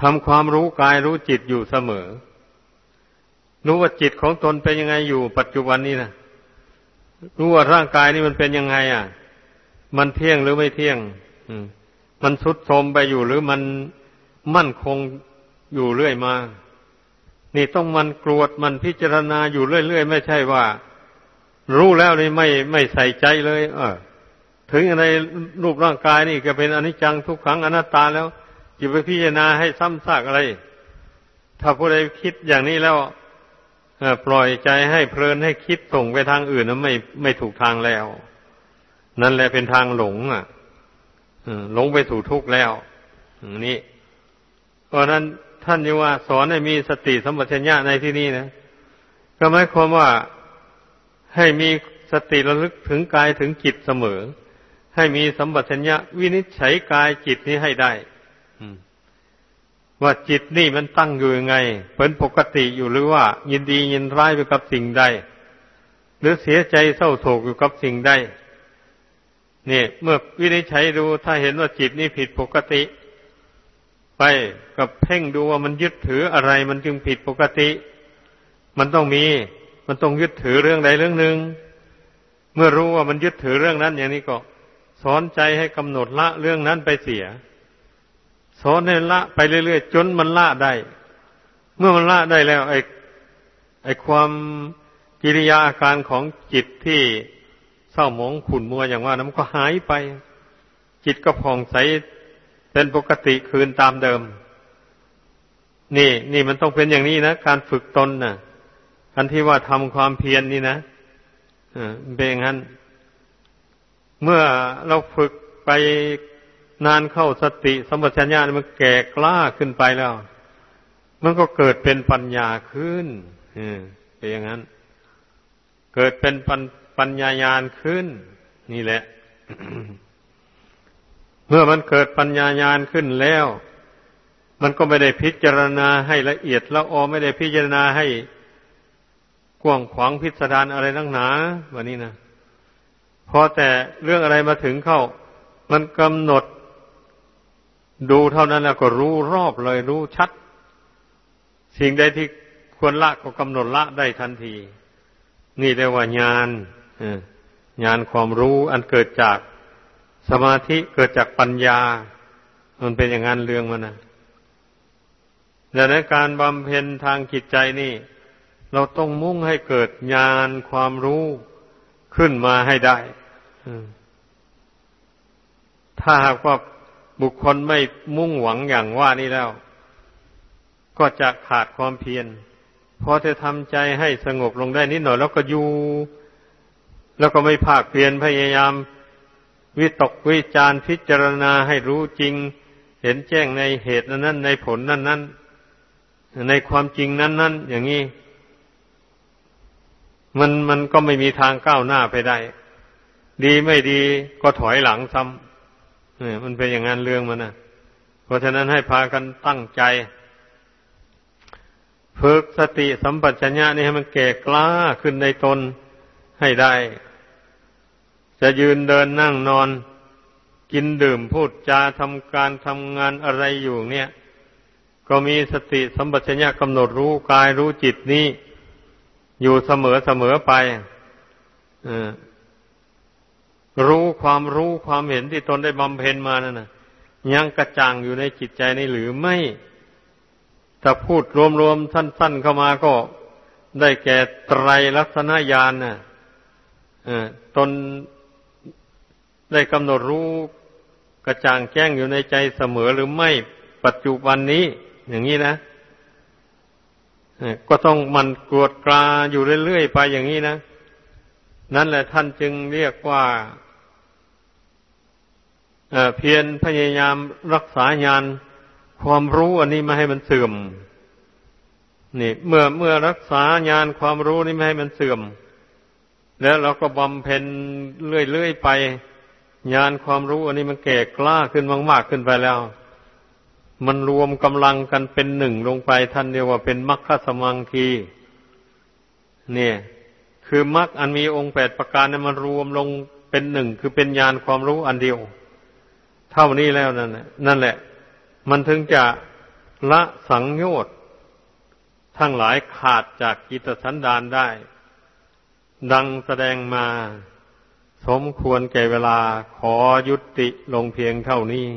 ทำความรู้กายรู้จิตอยู่เสมอ รู้ว่าจิตของตนเป็นยังไงอยู่ปัจจุบันนี้นะรู้ว่าร่างกายนี่มันเป็นยังไง อะ มันเที่ยงหรือไม่เที่ยงมันสุดโทมไปอยู่หรือมันมั่นคงอยู่เรื่อยมา นี่ต้องมันกรวดมันพิจารณาอยู่เรื่อยๆไม่ใช่ว่า รู้แล้วนี่ไม่ไม่ใส่ใจเลย เออ ถึงในรูปร่างกายนี่ก็เป็นอนิจจังทุกขังอนัตตาแล้วจะไปพิจารณาให้ซ้ำซากอะไร ถ้าผู้ใดคิดอย่างนี้แล้ว ปล่อยใจให้เพลินให้คิดส่งไปทางอื่นนั้นไม่ไม่ถูกทางแล้ว นั่นแหละเป็นทางหลง อะหลงไปสู่ทุกข์แล้วนี่ เพราะนั้นท่านยังว่า สอนให้มีสติสัมปชัญญะในที่นี้นะก็หมายความว่าให้มีสติระลึกถึงกายถึงจิตเสมอ ให้มีสัมปชัญญะวินิจฉัยกายจิตนี้ให้ได้ ว่าจิตนี่มันตั้งอยู่ยังไง เป็นปกติอยู่หรือว่า ยินดียินร้ายไปกับสิ่งใด หรือเสียใจเศร้าโศกอยู่กับสิ่งใดนี่เมื่อวินิจฉัยดูถ้าเห็นว่าจิตนี่ผิดปกติ ไปกับเพ่งดูว่ามันยึดถืออะไรมันจึงผิดปกติ มันต้องมี มันต้องยึดถือเรื่องใดเรื่องหนึ่งเมื่อรู้ว่ามันยึดถือเรื่องนั้นอย่างนี้ก็สอนใจให้กำหนดละเรื่องนั้นไปเสีย สอนให้ละไปเรื่อยๆจนมันละได้ เมื่อมันละได้แล้ว ไอ้ไอ้ความกิริยาอาการของจิตที่เศร้าหมองขุ่นมัวอย่างว่านั้นก็หายไป จิตก็ผ่องใสเป็นปกติคืนตามเดิม นี่ นี่มันต้องเป็นอย่างนี้นะการฝึกตนนะ่ะอันที่ว่าทำความเพียรนนี่นะอ่าเป็นอย่างนั้น เมื่อเราฝึกไป นานเข้าสติสมปชัญญะมันแก่กล้าขึ้นไปแล้ว มันก็เกิดเป็นปัญญาขึ้นเป็นอย่างนั้น เกิดเป็นปัญปัญญายาณขึ้น นี่แหละ เมื่อมันเกิดปัญญายาณขึ้นแล้ว มันก็ไม่ได้พิจารณาให้ละเอียดละออไม่ได้พิจารณาให้กว้างขวางพิสดารอะไรนักหนาวันนี้นะพอแต่เรื่องอะไรมาถึงเข้า มันกำหนด ดูเท่านั้นแล้วก็รู้รอบเลยรู้ชัด สิ่งใดที่ควรละก็กำหนดละได้ทันที นี่เรียกว่าญาณญาณความรู้อันเกิดจากสมาธิเกิดจากปัญญา มันเป็นอย่างนั้นเรื่องมันนะดังนั้นการบำเพ็ญทางจิตใจนี่ เราต้องมุ่งให้เกิดญาณความรู้ขึ้นมาให้ได้ถ้าหากว่า บุคคลไม่มุ่งหวังอย่างว่านี้แล้ว ก็จะขาดความเพียรพอจะทำใจให้สงบลงได้นิดหน่อย แล้วก็อยู่ แล้วก็ไม่ภาคเพียรพยายาม วิตกวิจารพิจารณาให้รู้จริง เห็นแจ้งในเหตุนั้น ในผลนั้นนั้นในความจริงนั้นนั้นอย่างนี้ มันมันก็ไม่มีทางก้าวหน้าไปได้ ดีไม่ดีก็ถอยหลังซ้ำ เนี่ยมันเป็นอย่างนั้นเรื่องมันนะเพราะฉะนั้นให้พากันตั้งใจฝึกสติสัมปชัญญะนี่ให้มันแก่กล้าขึ้นในตนให้ได้ จะยืนเดินนั่งนอน กินดื่มพูดจาทำการทำงานอะไรอยู่เนี่ย ก็มีสติสัมปชัญญะกำหนดรู้กายรู้จิตนี้ อยู่เสมอเสมอไป รู้ความรู้ความเห็นที่ตนได้บำเพ็ญมานั่นนะยังกระจ่างอยู่ในจิตใจนี่หรือไม่ถ้าพูดรวมๆสั้น ๆเข้ามาก็ได้แก่ไตรลักษณญาณน่ะตนได้กำหนดรู้กระจ่างแจ้งอยู่ในใจเสมอหรือไม่ปัจจุบันนี้ อย่างนี้นะก็ต้องมันกรวดกลาอยู่เรื่อยๆไปอย่างนี้นะ นั่นแหละท่านจึงเรียกว่า เพียรพยายามรักษาญาณความรู้อันนี้ไม่ให้มันเสื่อม นี่ เมื่อเมื่อรักษาญาณความรู้นี้ไม่ให้มันเสื่อม แล้วเราก็บำเพ็ญเรื่อยๆไปญาณความรู้อันนี้มันแก่กล้าขึ้นมากๆขึ้นไปแล้ว มันรวมกำลังกันเป็นหนึ่งลงไปท่านเรียกว่าเป็นมรรคสมังคีเนี่ย คือมรรคอันมีองค์แปดประการนั้นมันรวมลงเป็นหนึ่งคือเป็นญาณความรู้อันเดียว เท่านี้แล้วนั่นแหละนั่นแหละ มันถึงจะละสังโยชน์ทั้งหลายขาดจากกิตสันดานได้ ดังแสดงมา สมควรแก่เวลาขอยุติลงเพียงเท่านี้